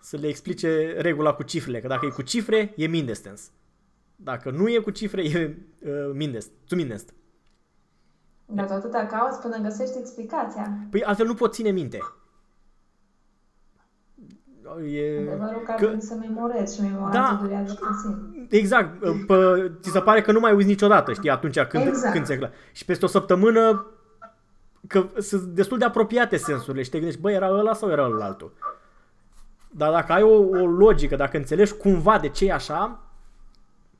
să le explice regula cu cifrele, că dacă e cu cifre, e mindestens. Dacă nu e cu cifre, e uh, mindest, zumindest. Dar tu atâta cauți până găsești explicația. Păi altfel nu pot ține minte. E... Adevărul că ar Că- trebui să memorezi și memorația Da. durează puțin. Exact. Pă, ți se pare că nu mai uiți niciodată, știi, atunci când, Exact. când se... Și peste o săptămână că sunt destul de apropiate sensurile și te gândești, băi, era ăla sau era ăla altul? Dar dacă ai o, o logică, dacă înțelegi cumva de ce e așa,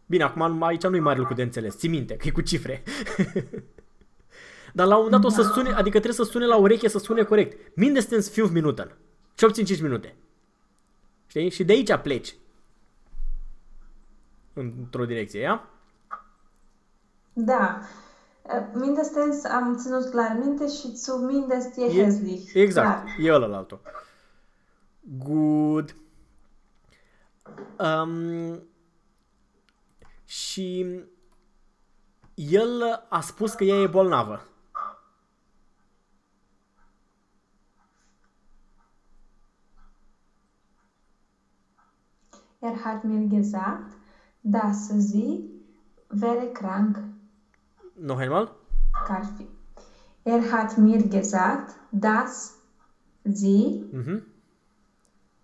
bine, acum aici nu-i mare lucru de înțeles, ții minte, că e cu cifre. Dar la un moment dat o să sune, adică trebuie să sune la ureche să sune corect. Mindestens 5 minuten. Cel puțin 5 minute. Știi? Și de aici pleci. Într-o direcție, ia? Da. Mindestens am ținut clar minte și zumindest e, E- hässlich. Exact, Clar. e ăla altul. Good. Um, și el a spus că ea e bolnavă. Er hat mir gesagt, dass sie wäre krank. Noch einmal? Carfi. Er hat mir gesagt, dass sie Mhm.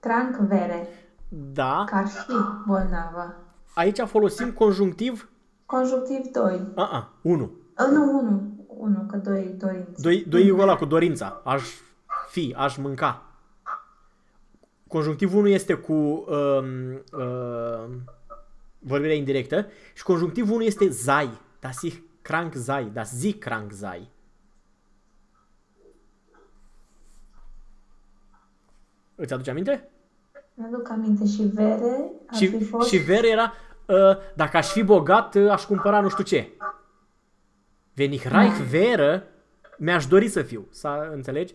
krank wäre. Da. Carfi, bolnavă. Aici folosim conjunctiv Conjunctiv 2. a a 1. Uh, nu, 1. 1, că 2 dorințe. Doi, doi e ăla cu dorința. Aș fi, aș mânca. Conjunctivul 1 este cu um, um, vorbirea indirectă și conjunctivul 1 este sei. Das ich krank sei. Das sie krank sei. Îți aduce aminte? Mi-aduc aminte și vere ar fi Și, fost... și vere era, uh, dacă aș fi bogat, uh, aș cumpăra nu știu ce. Wenn ich reich wäre, mi-aș dori să fiu. Să înțelegi?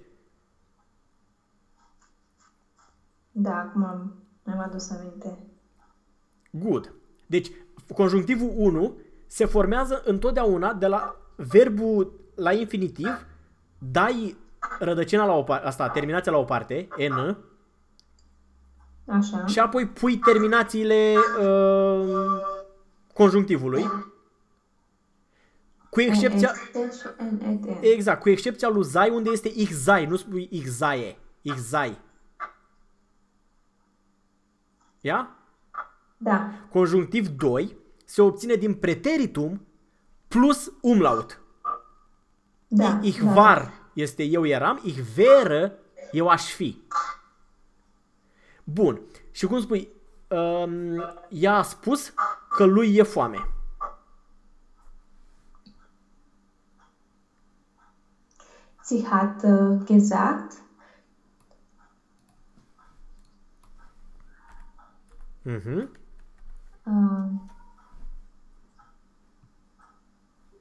Da, acum am- mi-am adus aminte. Good. Deci, conjunctivul 1 se formează întotdeauna de la verbul la infinitiv, dai rădăcina la o parte, asta, terminația la o parte, n, Așa. și apoi pui terminațiile uh, conjunctivului. Cu excepția... Excepția... și NET. Exact, cu excepția lui zai, unde este ixzai, nu spui ixzaie, ixzai. Ia? Da. Conjunctiv 2 se obține din preteritum plus umlaut. Da. Ich da. war este eu eram, ich wäre eu aș fi. Bun. Și cum spui, um, ea a spus că lui e foame. Sie hat äh, gesagt, Mhm. äh,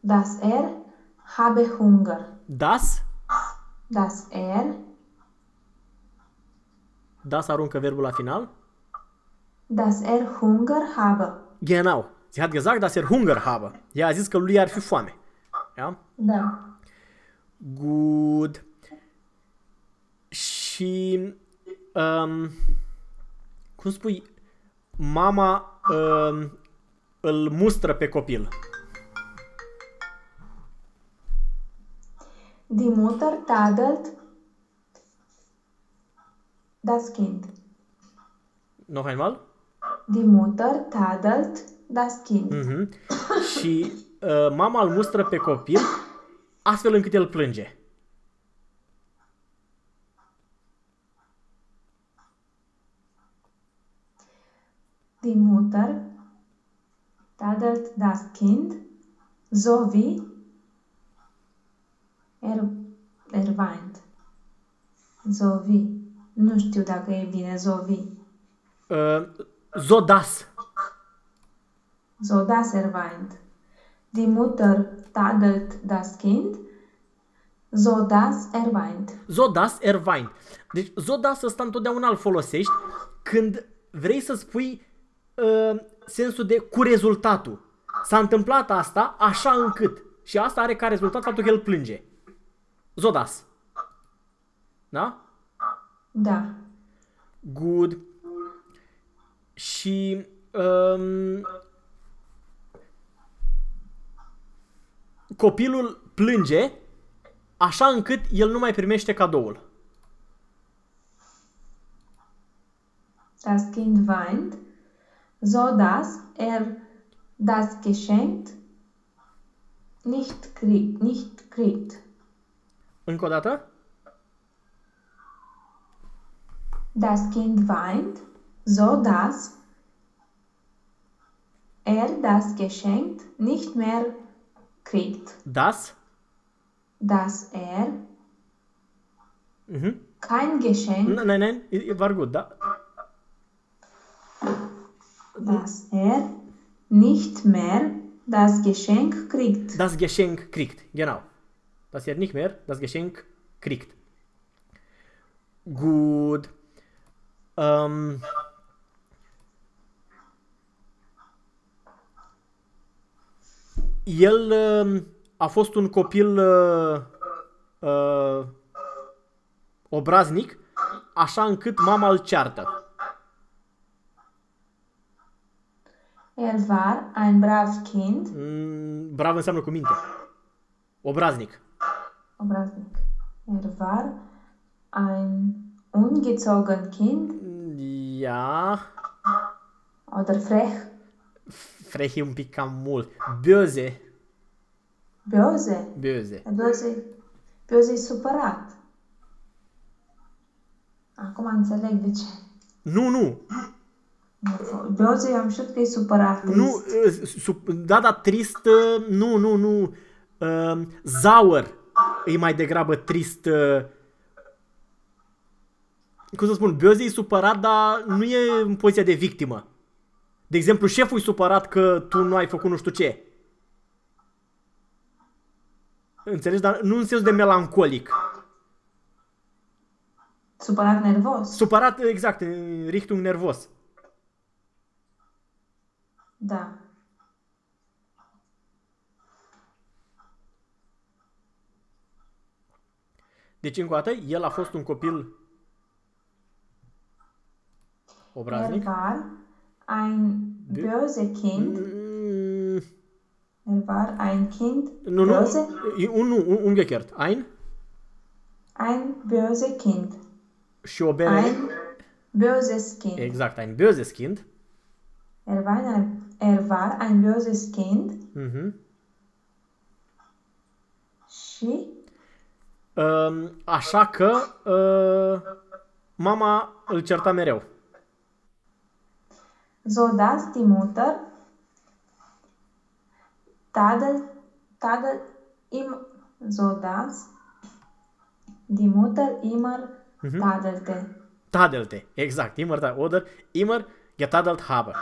dass er habe Hunger. Das, Dass er, das aruncă verbul la final. dass er Hunger habe. Genau. Sie hat gesagt, dass er Hunger habe. Ea a zis că lui ar fi foame. Ja? Da. Good. Și um, cum spui, mama um, îl mustră pe copil. Die Mutter tadelt das Kind. Noch einmal? Die Mutter tadelt das Kind. Mhm. Și uh, mama îl mustră pe copil astfel încât el plânge. Die Mutter tadelt das Kind so wie er, er weint. So wie. Nu știu dacă e bine so wie. Uh, zodas. So dass er weint. Die Mutter tadelt das Kind so dass er weint. Zodas ervain. Deci zodas ăsta întotdeauna îl folosești când vrei să spui uh, sensul de cu rezultatul. S-a întâmplat asta așa încât. Și asta are ca rezultat faptul că el plânge. Zodas. Da? Da. Good. Și um, copilul plânge așa încât el nu mai primește cadoul. Das Kind weint, so dass er das Geschenk nicht kriegt. Nicht kriegt. Încă o dată? Das Kind weint, so dass er das Geschenk nicht mehr kriegt. Das? Dass er Mhm. kein Geschenk, Nein, nein, nein, war gut, da? Dass er nicht mehr das Geschenk kriegt. Das Geschenk kriegt, genau. Das er nicht mehr, das Geschenk kriegt. Gut. Ähm, el uh, a fost un copil uh, uh, obraznic, așa încât mama îl ceartă. Er war ein brav Kind, Mm, brav înseamnă cu minte. Obraznic. Obraznik. Er war ein ungezogen Kind Ja, oder frech, frech e un pic cam mult. Böse, böse. böse. Böse, böse e supărat. Acum înțeleg de ce. Nu, nu, Böse am știut că e supărat. nu, trist. uh, sup, da, da, trist, uh, nu, nu, nu. Uh, Zauer e mai degrabă trist. uh, Cum să spun, Böse e supărat, dar nu e în poziția de victimă. De exemplu, șeful e supărat că tu nu ai făcut nu știu ce. Înțelegi? Dar nu în sensul de melancolic. Supărat nervos. Supărat, exact, în Richtung nervos. Da. Deci, încă o dată, el a fost un copil... Er Obraznic. war ein böse Kind. Mm, Er war ein Kind. nu, nu, Böse? e un, nu, un, umgekehrt. Ein Ein böse Kind. și o bere. Ein böses Kind. Exact, ein böses Kind. Er war ein, er war ein böses Kind. Mhm. Și Um, așa că uh, mama îl certa mereu. so dass die Mutter tadel, tadel im, so dass die Mutter immer tadelte. Tadelte, exact, immer da, oder immer getadelt habe.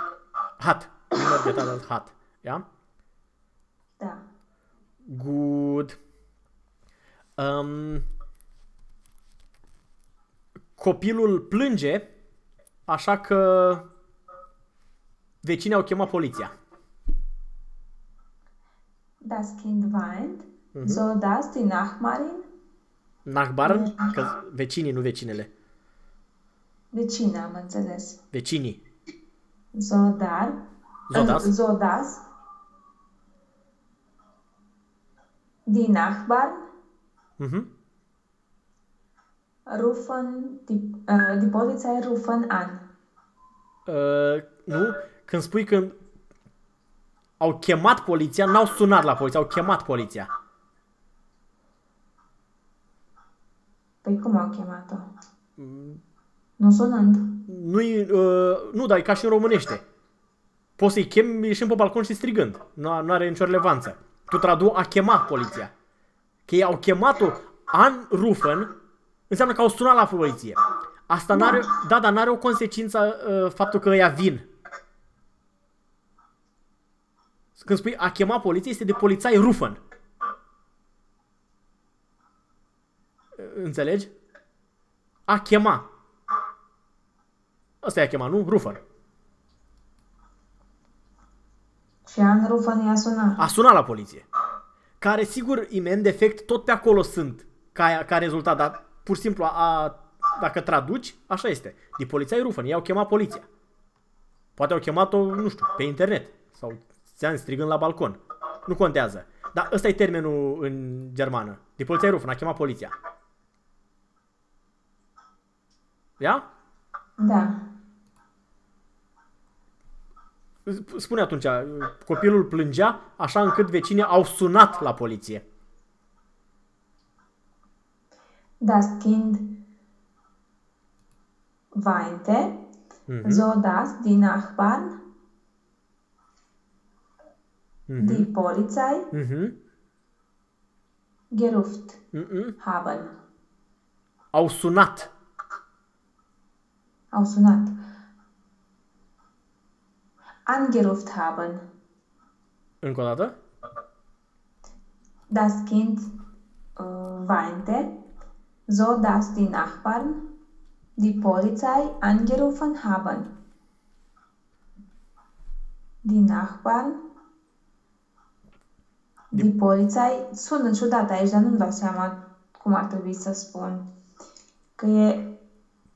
Hat, immer getadelt hat. Ja? Da. Good. Um, copilul plânge, așa că vecinii au chemat poliția. Das Kind weint, so dass die Nachbarin, Nachbarn, că vecinii, nu vecinele. vecina, am înțeles, Vecinii. so dar, So dass? so dass die Nachbarn Mhm. rufen, die, äh, die Polizei rufen an. Uh, nu? Când spui că au chemat poliția, n-au sunat la poliție, au chemat poliția. Păi cum au chemat-o? Nu sunând. nu uh, nu, dar e ca și în românește. Poți să-i chemi ieșind pe balcon și strigând. Nu, nu are nicio relevanță. Tu tradu a chemat poliția. Că ei au chemat-o anrufen, înseamnă că au sunat la poliție. Asta n-are, da, dar n-are o consecință uh, faptul că ea vin. Când spui a chemat poliția, este de polițai rufen. Înțelegi? A chema. Asta e a chema, nu? Rufen. Și an rufen i-a sunat. A sunat la poliție. Care, sigur, imen defect, tot pe acolo sunt ca, ca rezultat, dar pur și simplu, a, a, dacă traduci, așa este. De poliția e rufăn, ei au chemat poliția. Poate au chemat-o, nu știu, pe internet. Sau ți-am strigând la balcon. Nu contează. Dar ăsta e termenul în germană. De poliția e rufăn, a chemat poliția. Ia? Da. Spune atunci, copilul plângea așa încât vecinii au sunat la poliție. Das Kind weinte, so dass die Nachbarn die Polizei Mhm. gerufen Mhm. haben. Au sunat. Au sunat. Angerufen haben. Încă o dată? Das Kind äh, weinte, so dass die Nachbarn die Polizei angerufen haben. Die Nachbarn, die Polizei, sună ciudat aici, dar nu-mi dau seama cum ar trebui să spun. Că e,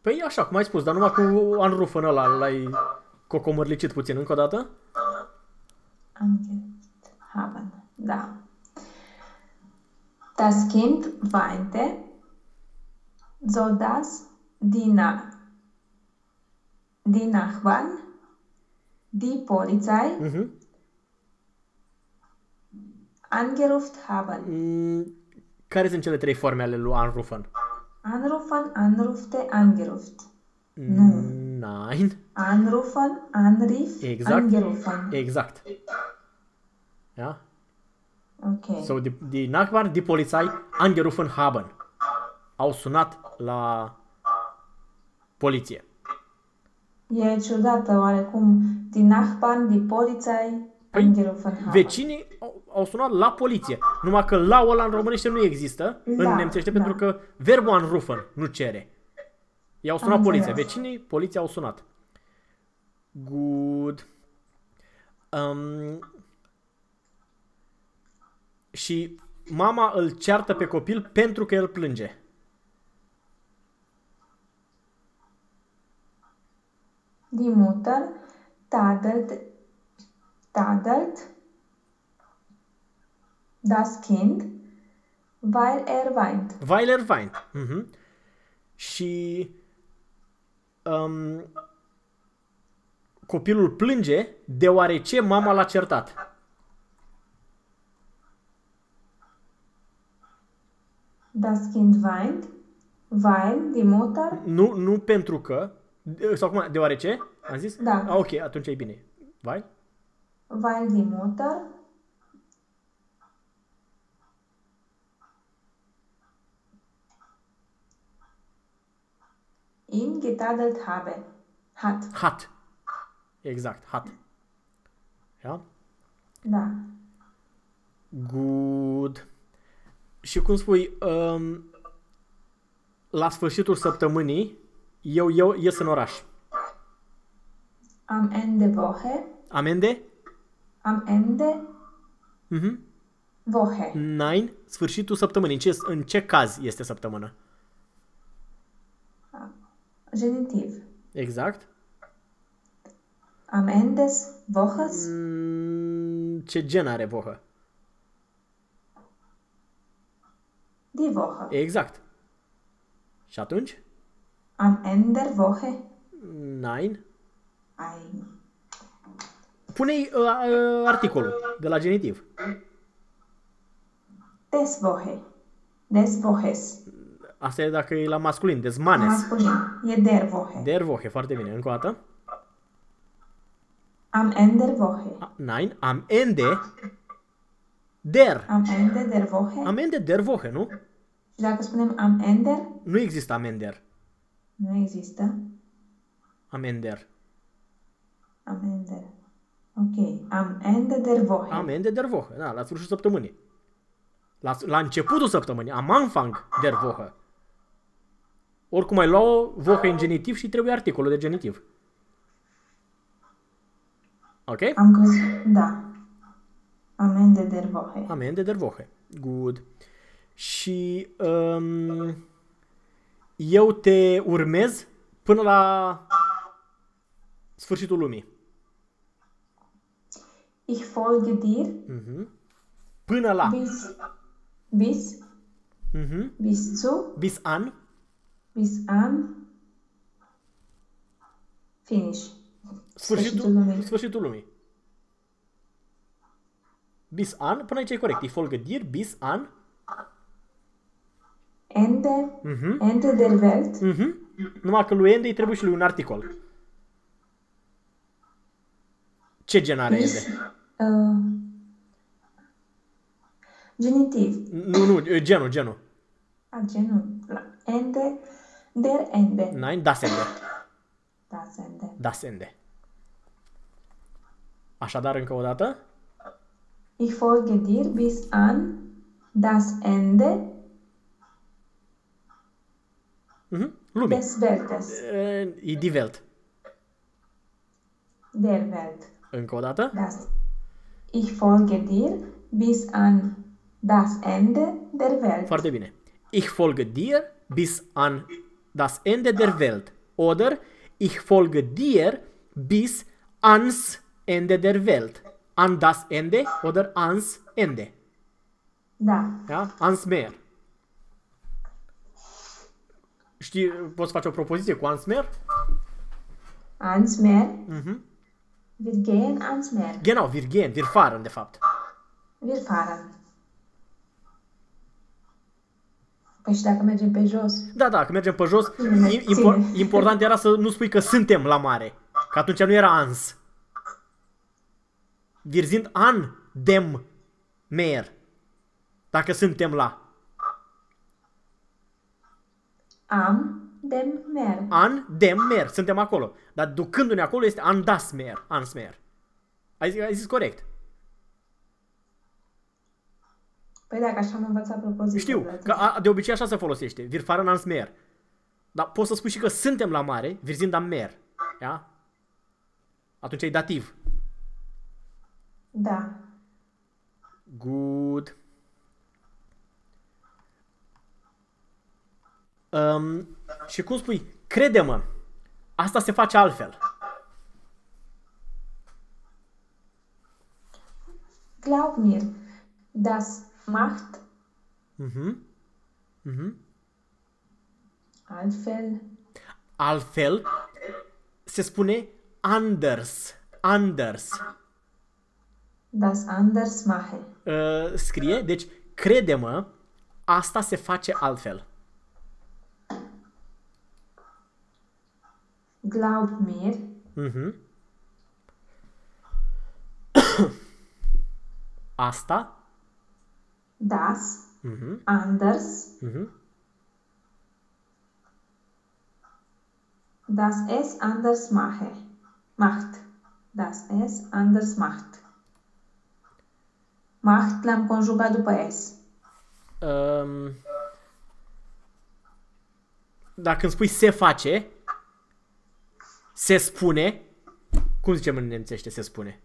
Păi așa, cum ai spus, dar numai cu unroof în ăla l-ai cocomărlicit puțin. Încă o dată? angerufen haben, da. Das Kind weinte, so dass die, Na die Nachbarn die Polizei Mhm. angerufen haben. Mm, care sunt cele trei forme ale lui unroofen? Anrufen, anrufte, angerufen. Nein. Anrufen, anrief, Exact. angerufen. Exact. Ja? Ok. So, die, die Nachbarn, die Polizei angerufen haben. Au sunat la poliție. E ciudată oarecum. Die Nachbarn, die Polizei angerufen haben. Vecinii au, au sunat la poliție. Numai că la ăla în românește nu există, în Da, nemțește, da. pentru că verbul anrufen nu cere. I-au sunat Am poliția. înțeles. Vecinii, poliția au sunat. Good. Um, și mama îl ceartă pe copil pentru că el plânge. die Mutter tadelt, tadelt das Kind, weil er weint. Weil er weint. Mhm. Și um, copilul plânge deoarece mama l-a certat. Das Kind weint, weil die Mutter, Nu, nu pentru că, de- sau cum, deoarece, am zis? Da. Ah, ok, atunci e bine. Vai? weil die Mutter ihn getadelt habe, hat. Hat. Exact, hat. Ja? Da. Good. Și cum spui, um, la sfârșitul săptămânii, eu, eu ies în oraș. Am Ende Woche, Amende? am Ende Mhm. Woche. Nine, sfârșitul săptămânii. În ce, în ce caz este săptămână? Genitiv. Exact. Am Ende des Woches, Mm, Ce gen are vohă? die Woche. Exact. Și atunci? Am Ende der Woche, Nine. ein. Pune-i uh, uh, articolul de la genitiv. Des Woche. Des Woches. Asta e dacă e la masculin, dezmanes. Masculin. E der Woche. Der Woche, foarte bine. Încă o dată. Am Ende der Woche. A- Nine. Am ende der. Am Ende der Woche. Am ende der Woche, nu? Și dacă spunem am Ender, Nu există amender. nu există. Amender. Am Ender. Ok. Am Ende der Woche. Amende der Woche. Da, la sfârșitul săptămânii. La, la începutul săptămânii. Am Anfang der Woche. Oricum ai lua o Woche în genitiv și trebuie articolul de genitiv. Ok? Am crezut, da. Am Ende der Woche. Am Ende der Woche. Good. Și um, eu te urmez până la sfârșitul lumii. Ich folge dir Mhm. Până la. bis, bis, Mhm. bis zu, Bis an. Bis an, finish. Sfârșitul, Sfârșitul lumii. sfârșitul lumii. Bis an, până aici e corect. Ich folge dir bis an. Ende, Mhm. Ende der Welt, Mhm. Numai că lui ende îi trebuie și lui un articol. Ce gen are bis, ende? uh, genitiv, Nu, nu, genul, genul. a genul, la Ende, der Ende, Nein, das ende. das Ende. Das ende. Așadar, încă o dată. Ich folge dir bis an das Ende Mhm. Lumii. des Weltes, Eh, E die Welt. der Welt. Încă o dată. Das. Ich folge dir bis an das Ende der Welt. Foarte bine. Ich folge dir bis an das Ende der Welt. Oder ich folge dir bis ans Ende der Welt. An das Ende oder ans Ende. Da. Ja? Ans Meer. Știi, poți face o propoziție cu ans Meer? Ans Meer. Mhm. Wir gehen ans Meer. Genau, wir gehen, wir fahren, de fapt. Wir fahren. Păi și dacă mergem pe jos? Da, da, că mergem pe jos, Bine, im- impor- ține. important era să nu spui că suntem la mare. Că atunci nu era ans. Wir sind an dem Meer. Dacă suntem la. Am dem Meer. An dem Meer. Suntem acolo. Dar ducându-ne acolo este an das Meer. Ans Meer. Ai zis, ai zis corect. Păi dacă așa am învățat propoziția. Știu, că da. a, de obicei așa se folosește. Wir fahren ans Meer. Dar poți să spui și că suntem la mare, wir sind am Meer. Ja? Atunci e dativ. Da. Good. Um, și cum spui, crede-mă, asta se face altfel. Glaub mir, Das macht Mhm. Mhm. altfel. Altfel se spune anders. Anders. Das anders mache. Uh, scrie, deci crede-mă, asta se face altfel. Glaub mir, Mhm. asta. Das Mhm. anders, Mhm. dass es anders mache. Macht. Dass es anders macht. Macht l-am conjugat după S. Um, dacă îmi spui se face, se spune, cum zicem în nemțește se spune?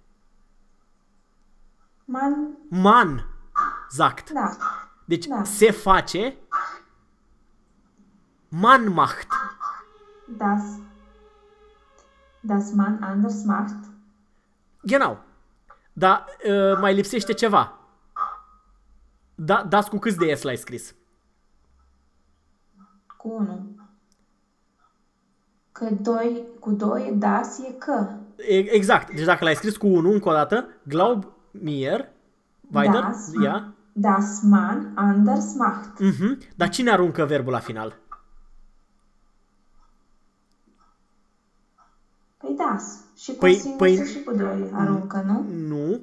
Man, Man, zact. da. Deci Da. se face, man macht. Das, das man anders macht. Genau. Dar uh, mai lipsește ceva. Da, dați cu câți de S l-ai scris? Cu 1. Că doi, cu 2 das e că. E, exact. Deci dacă l-ai scris cu 1 încă o dată, glaub mir, weiter, Das, ia. Das man anders macht. Mhm. Dar cine aruncă verbul la final? Păi das. Și cu Păi- păi, păi- păi... și cu 2 aruncă, nu? Nu,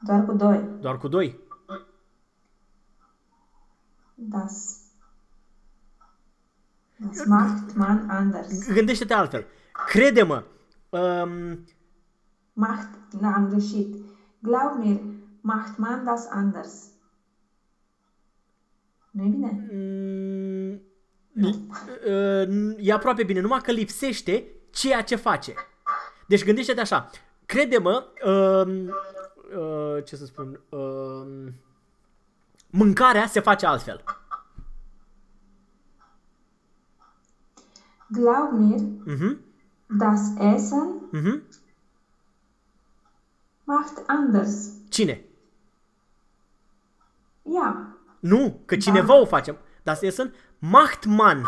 Doar cu 2. doar cu 2. Das. Das macht man anders. Gândește-te altfel. Crede-mă, um, Macht, na, am greșit. Glaub mir, macht man das anders. Nu-i bine? mm, uh, e aproape bine, numai că lipsește ceea ce face. Deci gândește-te așa. Crede-mă, um, uh, ce să spun, um, mâncarea se face altfel. Glaub mir, Mhm, das Essen mhm. macht anders. Cine? Ja, Nu, că cineva o face. Das Essen macht man.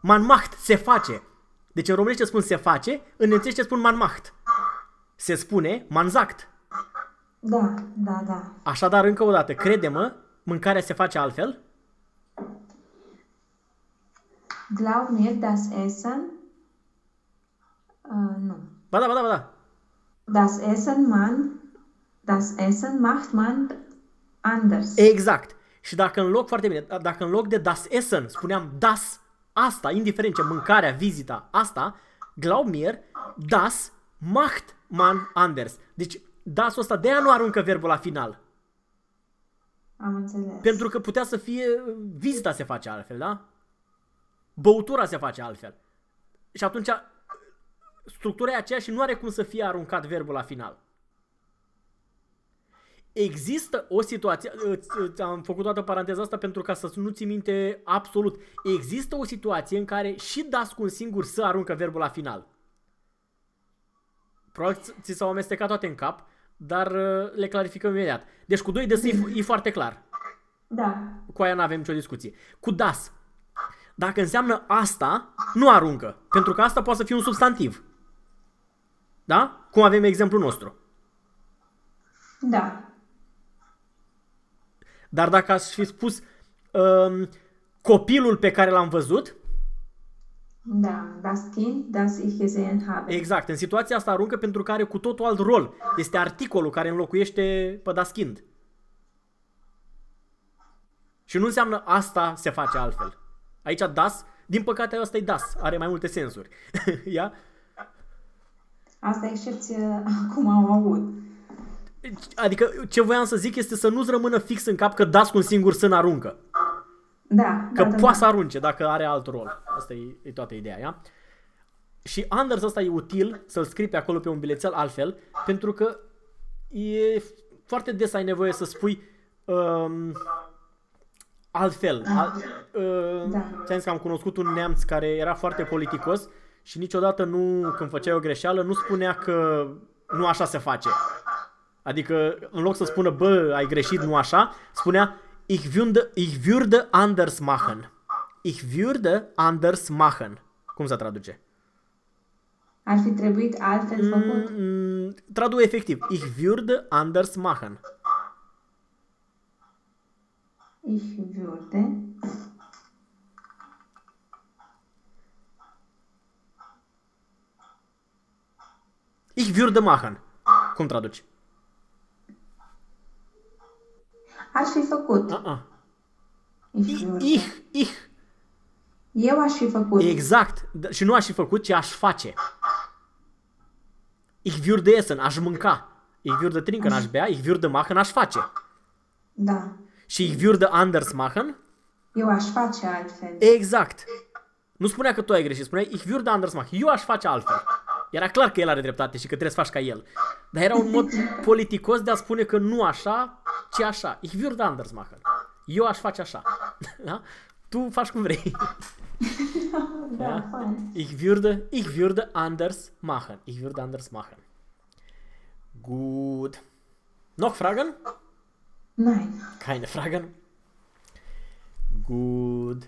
Man macht, se face. Deci în românește spun se face, în nemțește spun man macht. Se spune man sagt. da, da, da. Așadar, încă o dată, crede-mă, mâncarea se face altfel. Glaub mir, das Essen. Uh, nu. Ba da, ba da, ba da. Das Essen man. Das Essen macht man anders. Exact. Și dacă în loc, foarte bine, dacă în loc de das Essen spuneam das, asta, indiferent ce, mâncarea, vizita, asta, glaub mir, das macht man anders. Deci, das-ul ăsta, de aia nu aruncă verbul la final. Am înțeles. Pentru că putea să fie, vizita se face altfel, da? Băutura se face altfel. Și atunci, structura e aceea și nu are cum să fie aruncat verbul la final. Există o situație, îți- îți- am făcut toată paranteza asta pentru ca să nu ți minte absolut. Există o situație în care și das cu un singur să aruncă verbul la final. Probabil ți- ți s-au amestecat toate în cap, dar uh, le clarificăm imediat. Deci cu doi de să e, e foarte clar. Da. Cu aia nu avem nicio discuție. Cu das. Dacă înseamnă asta, nu aruncă. Pentru că asta poate să fie un substantiv. Da? Cum avem exemplul nostru. Da. Dar dacă aș fi spus um, copilul pe care l-am văzut, Da. Das Kind, das ich gesehen habe. exact, în situația asta aruncă pentru că are cu totul alt rol. Este articolul care înlocuiește pe das kind. Și nu înseamnă asta se face altfel. Aici das, din păcate ăsta e das, are mai multe sensuri. Ia? Asta e excepție acum am avut. Adică ce voiam să zic este să nu-ți rămână fix în cap că das cu un singur sân aruncă. Da. Că da, da, poate să da. arunce dacă are alt rol. Asta e, e toată ideea, ia? Și Anders ăsta e util să-l scrii pe acolo pe un bilețel altfel, pentru că e foarte des ai nevoie să spui um, altfel. Al, uh, Da. Ți-am zis că am cunoscut un neamț care era foarte politicos și niciodată nu, când făcea o greșeală, nu spunea că nu așa se face. Adică, în loc să spună, bă, ai greșit, nu așa, spunea, ich würde, ich würde anders machen. Ich würde anders machen. Cum se traduce? Ar fi trebuit altfel făcut. Mm, tradu efectiv. Ich würde anders machen. Ich würde Ich würde machen. Cum traduci? Aș fi făcut. Uh-uh. Ich würde. Ich, ich. Eu aș fi făcut. Exact. D- Și nu aș fi făcut, ci aș face. Ich würde essen, aș mânca. Ich würde trinken, aș bea. Ich würde machen, aș face. Da. Și ich würde anders machen? Eu aș face altfel. Exact. Nu spunea că tu ai greșit, spunea ich würde anders machen. Eu aș face altfel. Era clar că el are dreptate și că trebuie să faci ca el. Dar era un mod politicos de a spune că nu așa, ci așa. Ich würde anders machen. Eu aș face așa. Da? Tu faci cum vrei. Da, fain. Ich würde, ich würde anders machen. Ich würde anders machen. Gut. Noch Fragen? Nein. Keine Fragen? Gut.